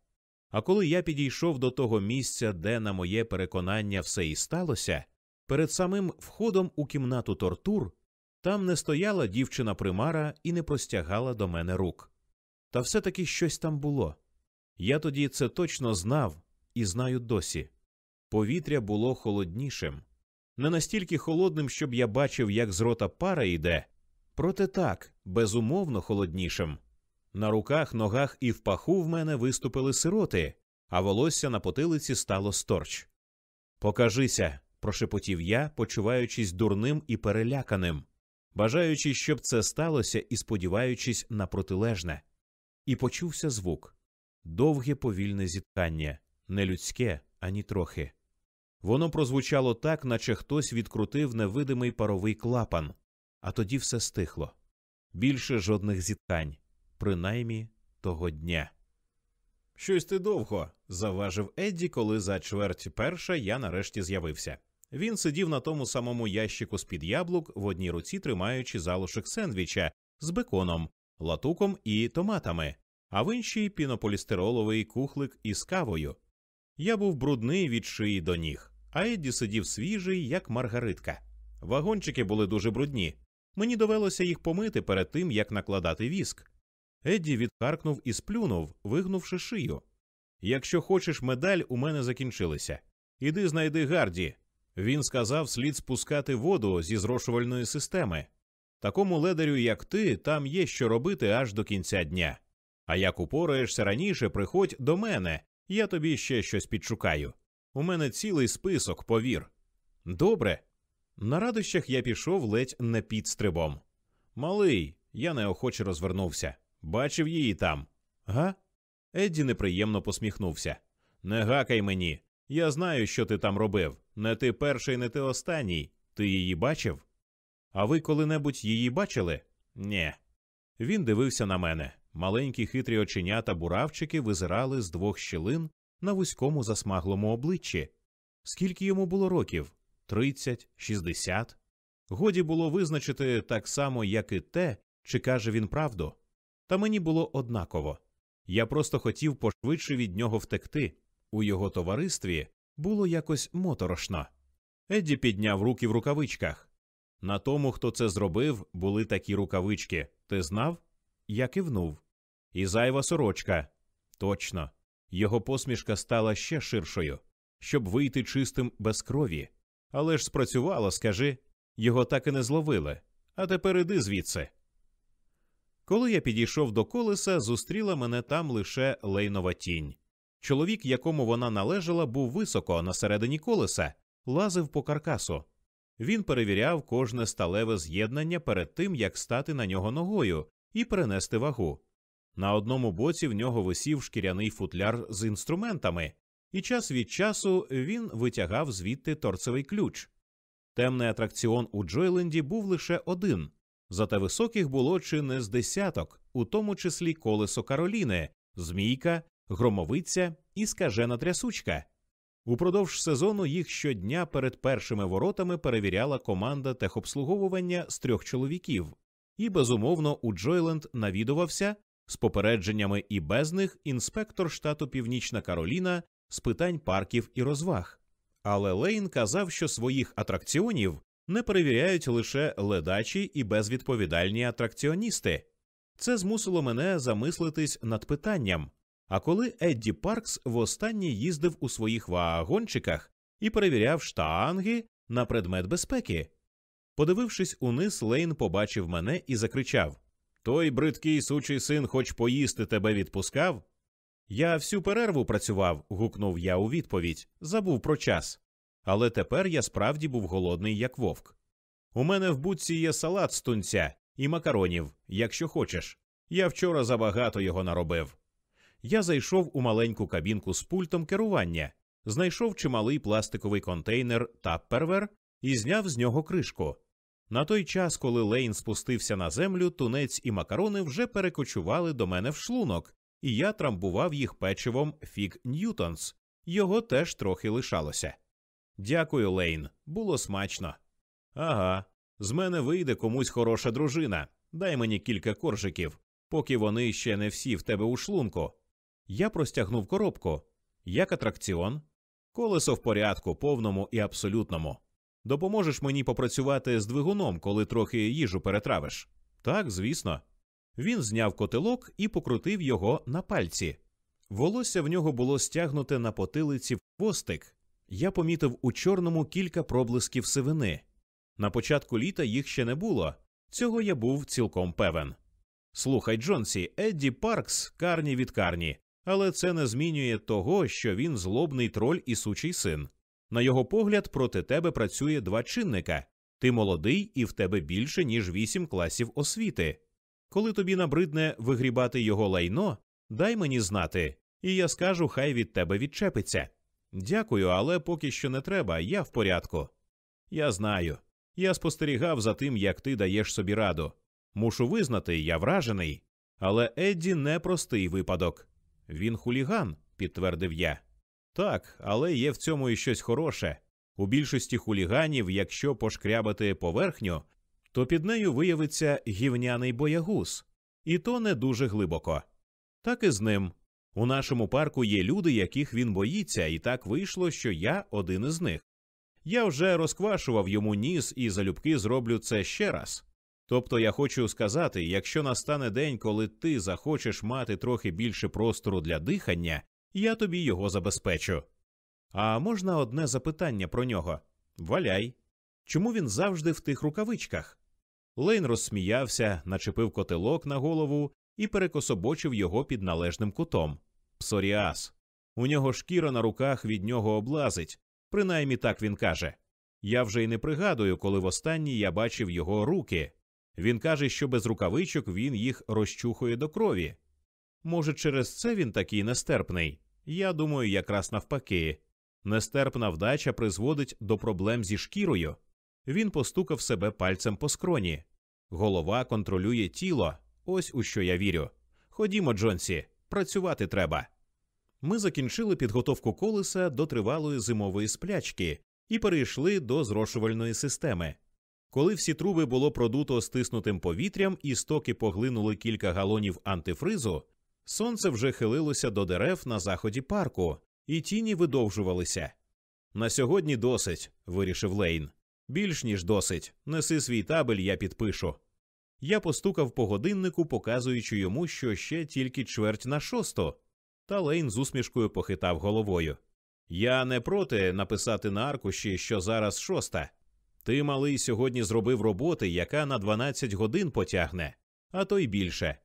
А коли я підійшов до того місця, де, на моє переконання, все і сталося, перед самим входом у кімнату тортур, там не стояла дівчина примара і не простягала до мене рук. Та все таки щось там було. Я тоді це точно знав і знаю досі. Повітря було холоднішим, не настільки холодним, щоб я бачив, як з рота пара йде, проте так, безумовно холоднішим. На руках, ногах і в паху в мене виступили сироти, а волосся на потилиці стало сторч. Покажися, прошепотів я, почуваючись дурним і переляканим, бажаючи, щоб це сталося, і сподіваючись на протилежне. І почувся звук довге повільне зіткання, не людське ані трохи. Воно прозвучало так, наче хтось відкрутив невидимий паровий клапан, а тоді все стихло. Більше жодних зіткань, принаймні того дня. Щось ти довго, завважив Едді, коли за чверть перша я нарешті з'явився. Він сидів на тому самому ящику з під яблук, в одній руці тримаючи залишок сендвіча з беконом, латуком і томатами, а в іншій пінополістироловий кухлик із кавою. Я був брудний від шиї до ніг, а Едді сидів свіжий, як маргаритка. Вагончики були дуже брудні. Мені довелося їх помити перед тим, як накладати віск. Едді відхаркнув і сплюнув, вигнувши шию. Якщо хочеш медаль, у мене закінчилися. Іди знайди Гарді. Він сказав слід спускати воду зі зрошувальної системи. Такому ледарю, як ти, там є що робити аж до кінця дня. А як упораєшся раніше, приходь до мене, я тобі ще щось підшукаю. У мене цілий список, повір. Добре. На радощах я пішов ледь не підстрибом. Малий, я неохоче розвернувся. Бачив її там. Га? Едді неприємно посміхнувся. Не гакай мені. Я знаю, що ти там робив. Не ти перший, не ти останній. Ти її бачив? А ви коли-небудь її бачили? Нє. Він дивився на мене. Маленькі хитрі оченята буравчики визирали з двох щілин на вузькому засмаглому обличчі. Скільки йому було років? Тридцять, шістдесят. Годі було визначити так само, як і те, чи каже він правду. Та мені було однаково. Я просто хотів пошвидше від нього втекти. У його товаристві було якось моторошно. Едді підняв руки в рукавичках. На тому, хто це зробив, були такі рукавички. Ти знав? Я кивнув. І зайва сорочка. Точно. Його посмішка стала ще ширшою, щоб вийти чистим без крові. Але ж спрацювало, скажи, його так і не зловили. А тепер іди звідси. Коли я підійшов до колеса, зустріла мене там лише лейнова тінь. Чоловік, якому вона належала, був високо на середині колеса, лазив по каркасу. Він перевіряв кожне сталеве з'єднання перед тим, як стати на нього ногою і перенести вагу. На одному боці в нього висів шкіряний футляр з інструментами, і час від часу він витягав звідти торцевий ключ. Темний атракціон у Джойленді був лише один, зате високих було чи не з десяток, у тому числі колесо Кароліни, змійка, громовиця і скажена трясучка. Упродовж сезону їх щодня перед першими воротами перевіряла команда техобслуговування з трьох чоловіків, і безумовно у Джойленд навідувався з попередженнями і без них інспектор штату Північна Кароліна з питань парків і розваг. Але Лейн казав, що своїх атракціонів не перевіряють лише ледачі і безвідповідальні атракціоністи. Це змусило мене замислитись над питанням. А коли Едді Паркс востаннє їздив у своїх вагончиках і перевіряв штанги на предмет безпеки. Подивившись униз, Лейн побачив мене і закричав Той бридкий сучий син хоч поїсти тебе відпускав. Я всю перерву працював, гукнув я у відповідь, забув про час. Але тепер я справді був голодний, як вовк. У мене в будці є салат з тунця і макаронів, якщо хочеш. Я вчора забагато його наробив. Я зайшов у маленьку кабінку з пультом керування, знайшов чималий пластиковий контейнер Таппервер і зняв з нього кришку. На той час, коли Лейн спустився на землю, тунець і макарони вже перекочували до мене в шлунок, і я трамбував їх печивом Fig Newtons. Його теж трохи лишалося. Дякую, Лейн, було смачно. Ага, з мене вийде комусь хороша дружина. Дай мені кілька коржиків, поки вони ще не всі в тебе у шлунку. Я простягнув коробку. Як атракціон? Колесо в порядку, повному і абсолютному. Допоможеш мені попрацювати з двигуном, коли трохи їжу перетравиш? Так, звісно. Він зняв котелок і покрутив його на пальці. Волосся в нього було стягнуте на потилиці в хвостик. Я помітив у чорному кілька проблисків сивини. На початку літа їх ще не було. Цього я був цілком певен. Слухай, Джонсі, Едді Паркс карні від карні, але це не змінює того, що він злобний троль і сучий син. На його погляд, проти тебе працює два чинника ти молодий і в тебе більше, ніж вісім класів освіти. Коли тобі набридне вигрібати його лайно, дай мені знати, і я скажу, хай від тебе відчепиться. Дякую, але поки що не треба, я в порядку. Я знаю. Я спостерігав за тим, як ти даєш собі раду. Мушу визнати, я вражений. Але Едді не простий випадок. Він хуліган, підтвердив я. Так, але є в цьому і щось хороше. У більшості хуліганів, якщо пошкрябати поверхню, то під нею виявиться гівняний боягуз, і то не дуже глибоко. Так і з ним. У нашому парку є люди, яких він боїться, і так вийшло, що я один із них. Я вже розквашував йому ніс і залюбки зроблю це ще раз. Тобто я хочу сказати, якщо настане день, коли ти захочеш мати трохи більше простору для дихання, я тобі його забезпечу. А можна одне запитання про нього? Валяй. Чому він завжди в тих рукавичках? Лейн розсміявся, начепив котелок на голову і перекособочив його під належним кутом. Псоріаз. У нього шкіра на руках від нього облазить, принаймні так він каже. Я вже й не пригадую, коли востаннє я бачив його руки. Він каже, що без рукавичок він їх розчухує до крові. Може, через це він такий нестерпний? Я думаю, якраз навпаки. Нестерпна вдача призводить до проблем зі шкірою. Він постукав себе пальцем по скроні. Голова контролює тіло. Ось у що я вірю. Ходімо, Джонсі, працювати треба. Ми закінчили підготовку колеса до тривалої зимової сплячки і перейшли до зрошувальної системи. Коли всі труби було продуто стиснутим повітрям і стоки поглинули кілька галонів антифризу, сонце вже хилилося до дерев на заході парку, і тіні видовжувалися. На сьогодні досить, вирішив Лейн. Більш ніж досить. Неси свій табель, я підпишу. Я постукав по годиннику, показуючи йому, що ще тільки чверть на шосту. Та Лейн з усмішкою похитав головою. Я не проти написати на аркуші, що зараз шоста. Ти, малий, сьогодні зробив роботи, яка на 12 годин потягне, а то й більше.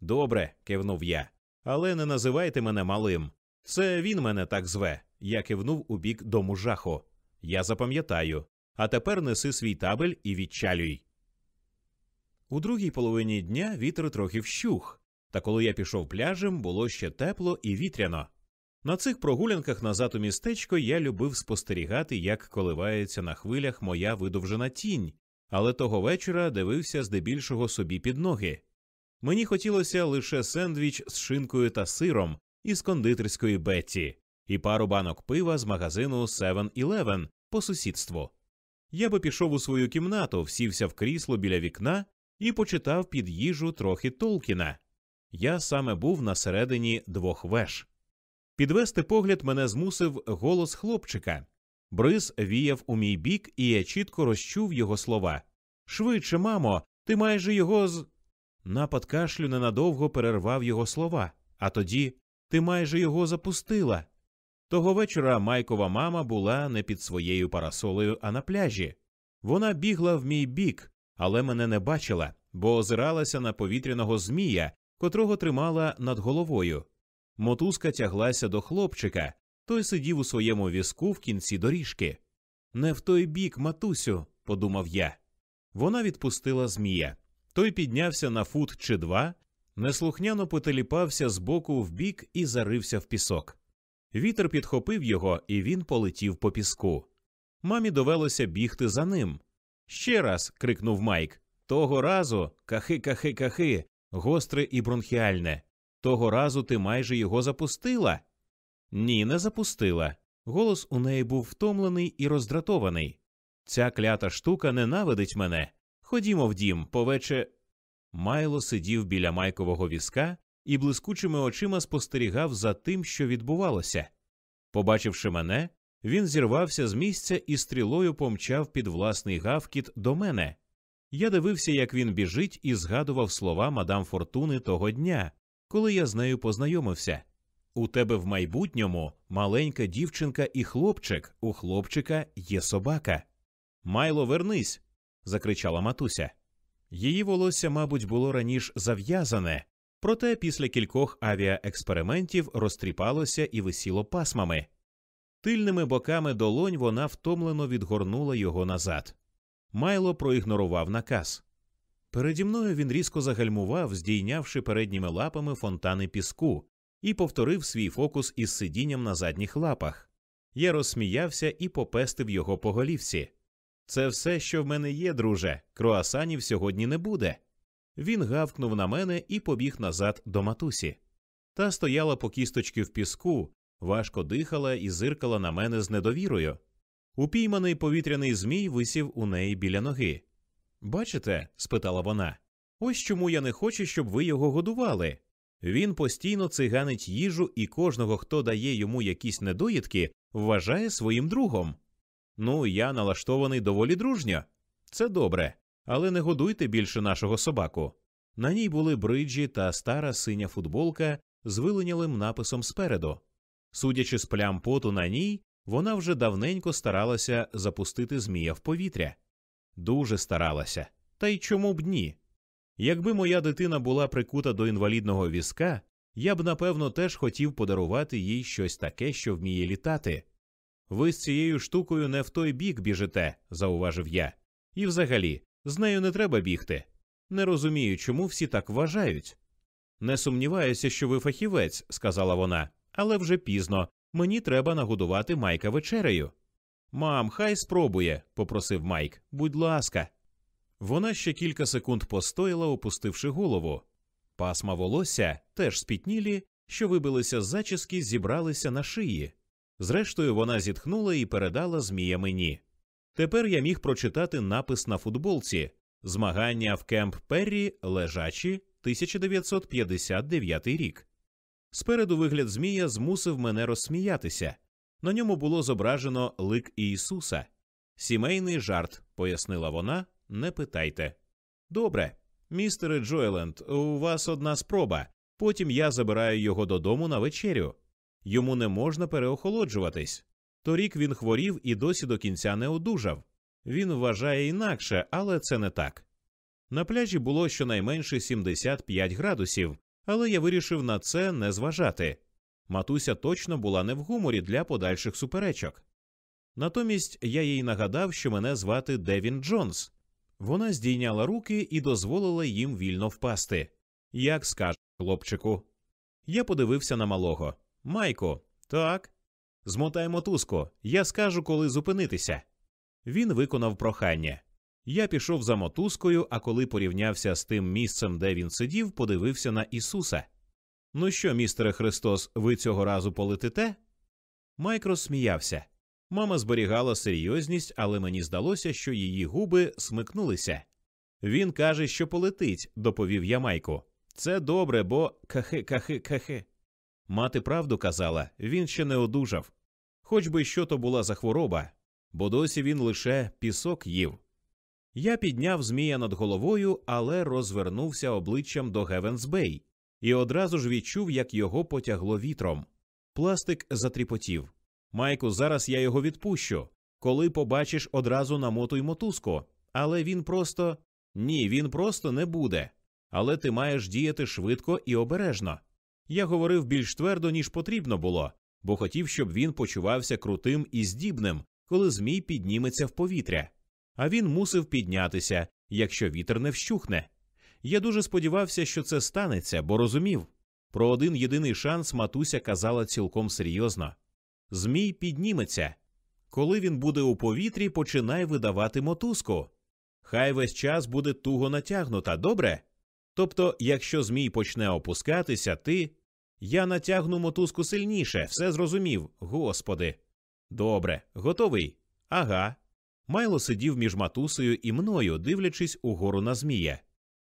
Добре, кивнув я. Але не називайте мене малим. Це він мене так зве. Я кивнув у бік дому жаху. Я запам'ятаю. А тепер неси свій табель і відчалюй. У другій половині дня вітер трохи вщух, та коли я пішов пляжем, було ще тепло і вітряно. На цих прогулянках назад у містечко я любив спостерігати, як коливається на хвилях моя видовжена тінь, але того вечора дивився здебільшого собі під ноги. Мені хотілося лише сендвіч з шинкою та сиром із кондитерської Бетті і пару банок пива з магазину 7-Eleven по сусідству. Я би пішов у свою кімнату, всівся в крісло біля вікна і почитав під їжу трохи Толкіна. Я саме був на середині двох веж. Підвести погляд мене змусив голос хлопчика. Бриз віяв у мій бік, і я чітко розчув його слова. Швидше, мамо, ти майже його з. Напад кашлю ненадовго перервав його слова, а тоді ти майже його запустила. Того вечора Майкова мама була не під своєю парасолею, а на пляжі. Вона бігла в мій бік, але мене не бачила, бо озиралася на повітряного змія, котрого тримала над головою. Мотузка тяглася до хлопчика, той сидів у своєму візку в кінці доріжки. Не в той бік, матусю, подумав я. Вона відпустила змія. Той піднявся на фут чи два, неслухняно потеліпався з боку в бік і зарився в пісок. Вітер підхопив його, і він полетів по піску. Мамі довелося бігти за ним. Ще раз. крикнув Майк. Того разу кахи, кахи, кахи, гостре і бронхіальне. Того разу ти майже його запустила? Ні, не запустила. Голос у неї був втомлений і роздратований. Ця клята штука ненавидить мене. Ходімо в дім, повече. Майло сидів біля майкового візка і блискучими очима спостерігав за тим, що відбувалося. Побачивши мене, він зірвався з місця і стрілою помчав під власний гавкіт до мене. Я дивився, як він біжить, і згадував слова мадам Фортуни того дня, коли я з нею познайомився. У тебе в майбутньому маленька дівчинка і хлопчик, у хлопчика є собака. Майло, вернись. Закричала матуся. Її волосся, мабуть, було раніше зав'язане, проте після кількох авіаекспериментів розтріпалося і висіло пасмами. Тильними боками долонь вона втомлено відгорнула його назад. Майло проігнорував наказ. Переді мною він різко загальмував, здійнявши передніми лапами фонтани піску, і повторив свій фокус із сидінням на задніх лапах. Я розсміявся і попестив його по голівці. Це все, що в мене є, друже. Круасанів сьогодні не буде. Він гавкнув на мене і побіг назад до матусі. Та стояла по кісточки в піску, важко дихала і зиркала на мене з недовірою. Упійманий повітряний змій висів у неї біля ноги. Бачите? спитала вона. Ось чому я не хочу, щоб ви його годували. Він постійно циганить їжу і кожного, хто дає йому якісь недоїдки, вважає своїм другом. Ну, я налаштований доволі дружньо. Це добре, але не годуйте більше нашого собаку. На ній були бриджі та стара синя футболка з виленялим написом спереду. Судячи з плям поту на ній, вона вже давненько старалася запустити змія в повітря. Дуже старалася. Та й чому б ні? Якби моя дитина була прикута до інвалідного візка, я б напевно теж хотів подарувати їй щось таке, що вміє літати. Ви з цією штукою не в той бік біжите, зауважив я. І взагалі, з нею не треба бігти. Не розумію, чому всі так вважають. Не сумніваюся, що ви фахівець, сказала вона, але вже пізно. Мені треба нагодувати Майка вечерею. Мам, хай спробує, попросив Майк. Будь ласка. Вона ще кілька секунд постояла, опустивши голову. Пасма волосся, теж спітнілі, що вибилися з зачіски, зібралися на шиї. Зрештою, вона зітхнула і передала змія мені. Тепер я міг прочитати напис на футболці Змагання в Кемп Перрі лежачі 1959 рік. Спереду вигляд Змія змусив мене розсміятися. На ньому було зображено лик Ісуса. Сімейний жарт, пояснила вона, не питайте. Добре, містере Джойленд, у вас одна спроба. Потім я забираю його додому на вечерю. Йому не можна переохолоджуватись. Торік він хворів і досі до кінця не одужав. Він вважає інакше, але це не так. На пляжі було щонайменше 75 градусів, але я вирішив на це не зважати. Матуся точно була не в гуморі для подальших суперечок. Натомість я їй нагадав, що мене звати Девін Джонс. Вона здійняла руки і дозволила їм вільно впасти. Як скажеш, хлопчику. Я подивився на малого. Майко, так. Змотай мотузку, я скажу, коли зупинитися. Він виконав прохання. Я пішов за мотузкою, а коли порівнявся з тим місцем, де він сидів, подивився на Ісуса. Ну що, містере Христос, ви цього разу полетите? Майк розсміявся. Мама зберігала серйозність, але мені здалося, що її губи смикнулися. Він каже, що полетить, доповів я Майку. Це добре, бо кахи, кахи, кахи. Мати правду казала, він ще не одужав. Хоч би що то була за хвороба, бо досі він лише пісок їв. Я підняв змія над головою, але розвернувся обличчям до Гевенсбей і одразу ж відчув, як його потягло вітром. Пластик затріпотів. Майку, зараз я його відпущу. Коли побачиш, одразу намотуй мотузку. Але він просто ні, він просто не буде. Але ти маєш діяти швидко і обережно. Я говорив більш твердо, ніж потрібно було, бо хотів, щоб він почувався крутим і здібним, коли змій підніметься в повітря. А він мусив піднятися, якщо вітер не вщухне. Я дуже сподівався, що це станеться, бо розумів. Про один єдиний шанс матуся казала цілком серйозно. Змій підніметься. Коли він буде у повітрі, починай видавати мотузку. Хай весь час буде туго натягнута, добре? Тобто, якщо змій почне опускатися, ти. Я натягну мотузку сильніше, все зрозумів, господи. Добре, готовий? Ага. Майло сидів між матусею і мною, дивлячись угору на змія.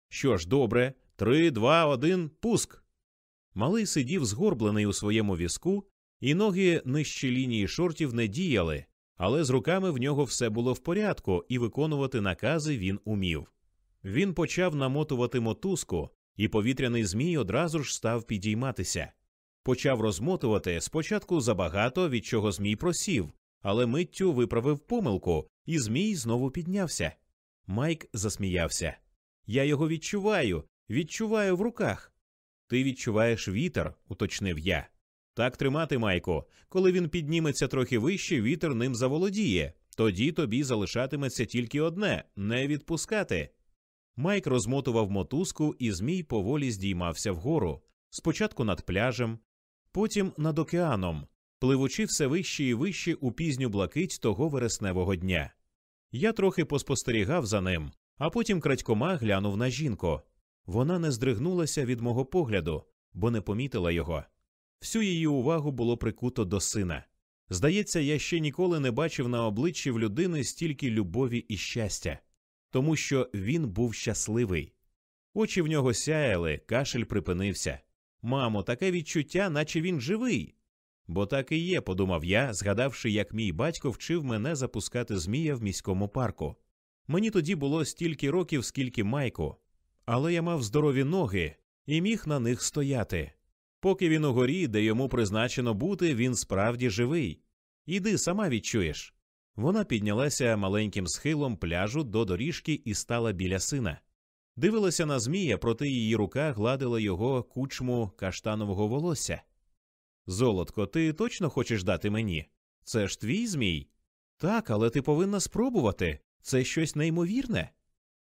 Що ж, добре, три, два, один, пуск. Малий сидів згорблений у своєму візку, і ноги нижче лінії шортів не діяли, але з руками в нього все було в порядку, і виконувати накази він умів. Він почав намотувати мотузку, і повітряний змій одразу ж став підійматися. Почав розмотувати спочатку забагато, від чого змій просів, але миттю виправив помилку, і змій знову піднявся. Майк засміявся. Я його відчуваю, відчуваю в руках. Ти відчуваєш вітер, уточнив я. Так тримати, Майко. Коли він підніметься трохи вище, вітер ним заволодіє. Тоді тобі залишатиметься тільки одне не відпускати. Майк розмотував мотузку, і змій поволі здіймався вгору, спочатку над пляжем, потім над океаном, пливучи все вище і вище у пізню блакить того вересневого дня. Я трохи поспостерігав за ним, а потім крадькома глянув на жінку. Вона не здригнулася від мого погляду, бо не помітила його. Всю її увагу було прикуто до сина. Здається, я ще ніколи не бачив на обличчі в людини стільки любові і щастя, тому що він був щасливий. Очі в нього сяяли, кашель припинився. Мамо, таке відчуття, наче він живий. Бо так і є, подумав я, згадавши, як мій батько вчив мене запускати змія в міському парку. Мені тоді було стільки років, скільки майку, але я мав здорові ноги і міг на них стояти. Поки він у горі, де йому призначено бути, він справді живий. Іди сама відчуєш. Вона піднялася маленьким схилом пляжу до доріжки і стала біля сина. Дивилася на змія, проте її рука гладила його кучму каштанового волосся. Золотко, ти точно хочеш дати мені? Це ж твій змій? Так, але ти повинна спробувати. Це щось неймовірне.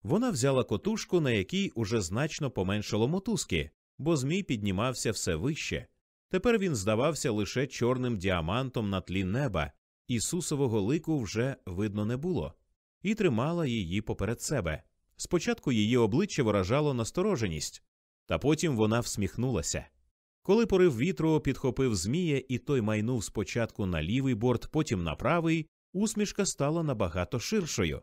Вона взяла котушку, на якій уже значно поменшало мотузки, бо змій піднімався все вище. Тепер він здавався лише чорним діамантом на тлі неба, Ісусового лику вже видно не було, і тримала її поперед себе. Спочатку її обличчя виражало настороженість, та потім вона всміхнулася. Коли порив вітру підхопив змія, і той майнув спочатку на лівий борт, потім на правий, усмішка стала набагато ширшою.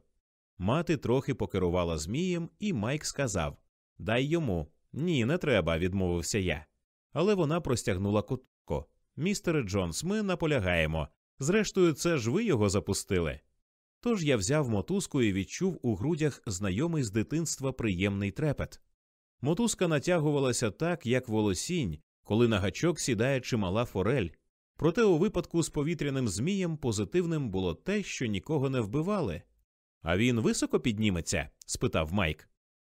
Мати трохи покерувала змієм, і Майк сказав Дай йому. Ні, не треба, відмовився я. Але вона простягнула кутко. Містере Джонс, ми наполягаємо. Зрештою, це ж ви його запустили. Тож я взяв мотузку і відчув у грудях знайомий з дитинства приємний трепет. Мотузка натягувалася так, як волосінь, коли на гачок сідає чимала форель. Проте у випадку з повітряним змієм позитивним було те, що нікого не вбивали. А він високо підніметься? спитав Майк.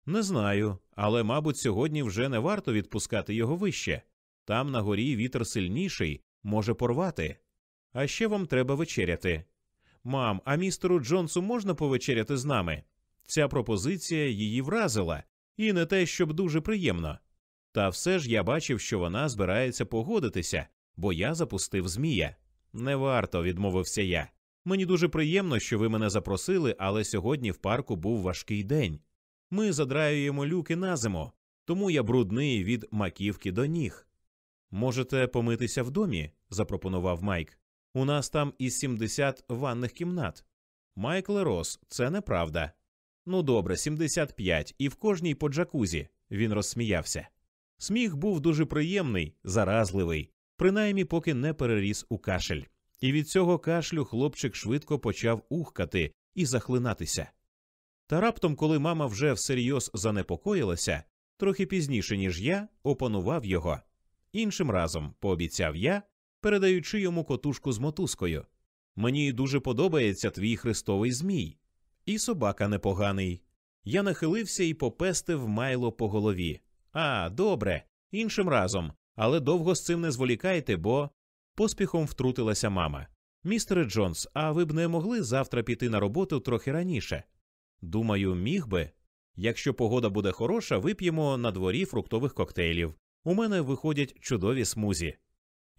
Не знаю, але, мабуть, сьогодні вже не варто відпускати його вище. Там на горі вітер сильніший, може порвати. А ще вам треба вечеряти. Мам, а містеру Джонсу можна повечеряти з нами? Ця пропозиція її вразила, і не те, щоб дуже приємно. Та все ж я бачив, що вона збирається погодитися, бо я запустив змія. Не варто, відмовився я. Мені дуже приємно, що ви мене запросили, але сьогодні в парку був важкий день. Ми задраюємо люки на зиму, тому я брудний від маківки до ніг. Можете помитися в домі, запропонував Майк. У нас там із 70 ванних кімнат. Майкле Рос, це неправда. Ну добре, 75, і в кожній по джакузі. Він розсміявся. Сміх був дуже приємний, заразливий, принаймні поки не переріс у кашель. І від цього кашлю хлопчик швидко почав ухкати і захлинатися. Та раптом, коли мама вже всерйоз занепокоїлася, трохи пізніше, ніж я, опанував його. Іншим разом, пообіцяв я, передаючи йому котушку з мотузкою. Мені дуже подобається твій хрестовий змій. І собака непоганий. Я нахилився і попестив майло по голові. А, добре, іншим разом, але довго з цим не зволікайте, бо. Поспіхом втрутилася мама. Містере Джонс, а ви б не могли завтра піти на роботу трохи раніше? Думаю, міг би. Якщо погода буде хороша, вип'ємо на дворі фруктових коктейлів. У мене виходять чудові смузі.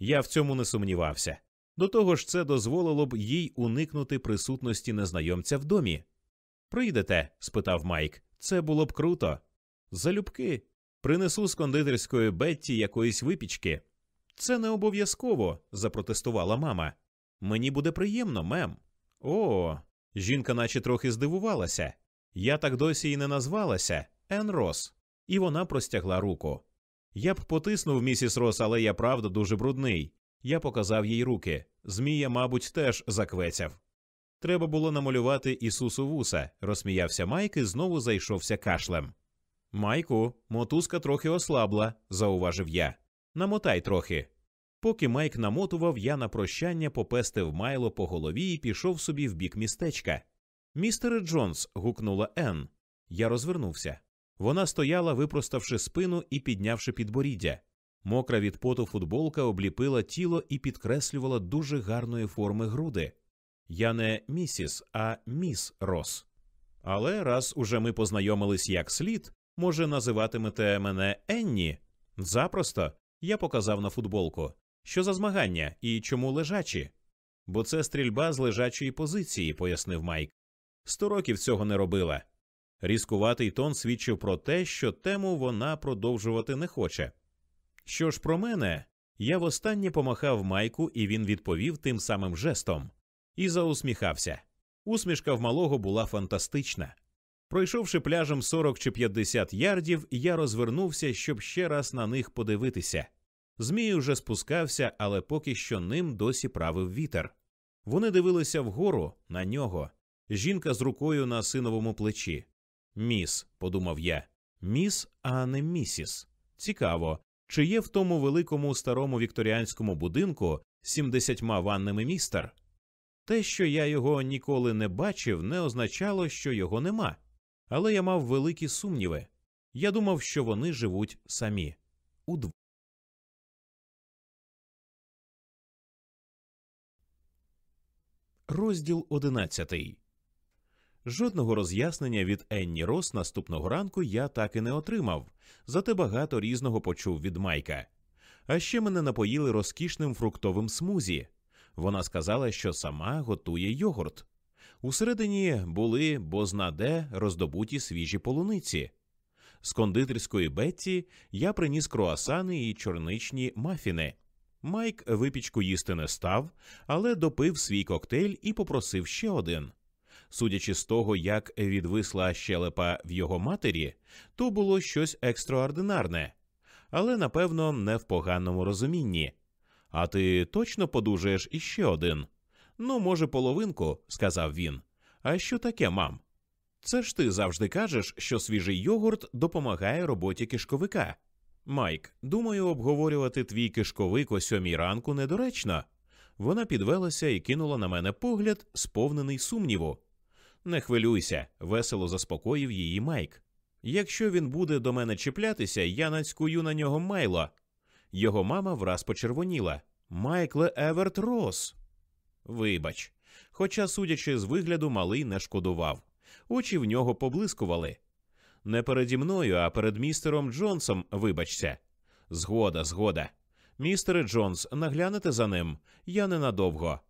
Я в цьому не сумнівався. До того ж, це дозволило б їй уникнути присутності незнайомця в домі. Прийдете? спитав Майк. Це було б круто. Залюбки. Принесу з кондитерської Бетті якоїсь випічки. Це не обов'язково, запротестувала мама. Мені буде приємно, мем. О, жінка наче трохи здивувалася. Я так досі і не назвалася Ен Рос. І вона простягла руку. Я б потиснув місіс Рос, але я правда дуже брудний. Я показав їй руки. Змія, мабуть, теж заквецяв. Треба було намалювати Ісусу вуса, розсміявся Майк і знову зайшовся кашлем. Майку, мотузка трохи ослабла, зауважив я. Намотай трохи. Поки Майк намотував, я на прощання попестив майло по голові і пішов собі в бік містечка. Містере Джонс. гукнула Енн. Я розвернувся. Вона стояла, випроставши спину і піднявши підборіддя. Мокра від поту футболка обліпила тіло і підкреслювала дуже гарної форми груди. Я не місіс, а міс Рос. Але раз уже ми познайомились як слід, може, називатимете мене Енні? Запросто я показав на футболку. Що за змагання і чому лежачі? Бо це стрільба з лежачої позиції, пояснив Майк. Сто років цього не робила. Різкуватий тон свідчив про те, що тему вона продовжувати не хоче. Що ж про мене, я востаннє помахав майку, і він відповів тим самим жестом і заусміхався. Усмішка в малого була фантастична. Пройшовши пляжем 40 чи 50 ярдів, я розвернувся, щоб ще раз на них подивитися. Змій уже спускався, але поки що ним досі правив вітер. Вони дивилися вгору на нього. Жінка з рукою на синовому плечі. Міс, подумав я, міс, а не місіс. Цікаво, чи є в тому великому старому вікторіанському будинку сімдесятьма ванними містер? Те, що я його ніколи не бачив, не означало, що його нема. Але я мав великі сумніви. Я думав, що вони живуть самі. Удв... Розділ одинадцятий. Жодного роз'яснення від Енні Рос наступного ранку я так і не отримав, зате багато різного почув від Майка. А ще мене напоїли розкішним фруктовим смузі. Вона сказала, що сама готує йогурт. Усередині були бознаде роздобуті свіжі полуниці. З кондитерської Бетті я приніс круасани і чорничні мафіни. Майк випічку їсти не став, але допив свій коктейль і попросив ще один. Судячи з того, як відвисла щелепа в його матері, то було щось екстраординарне, але напевно не в поганому розумінні. А ти точно подужаєш іще один? Ну, може, половинку, сказав він. А що таке, мам? Це ж ти завжди кажеш, що свіжий йогурт допомагає роботі кишковика. Майк, думаю, обговорювати твій кишковик о сьомій ранку недоречно. Вона підвелася і кинула на мене погляд, сповнений сумніву. Не хвилюйся, весело заспокоїв її Майк. Якщо він буде до мене чіплятися, я нацькую на нього майло. Його мама враз почервоніла. Майкле Еверт Рос. Вибач, Хоча, судячи з вигляду, малий не шкодував. Очі в нього поблискували. Не переді мною, а перед містером Джонсом, вибачся. Згода, згода. Містере Джонс, наглянете за ним? Я ненадовго.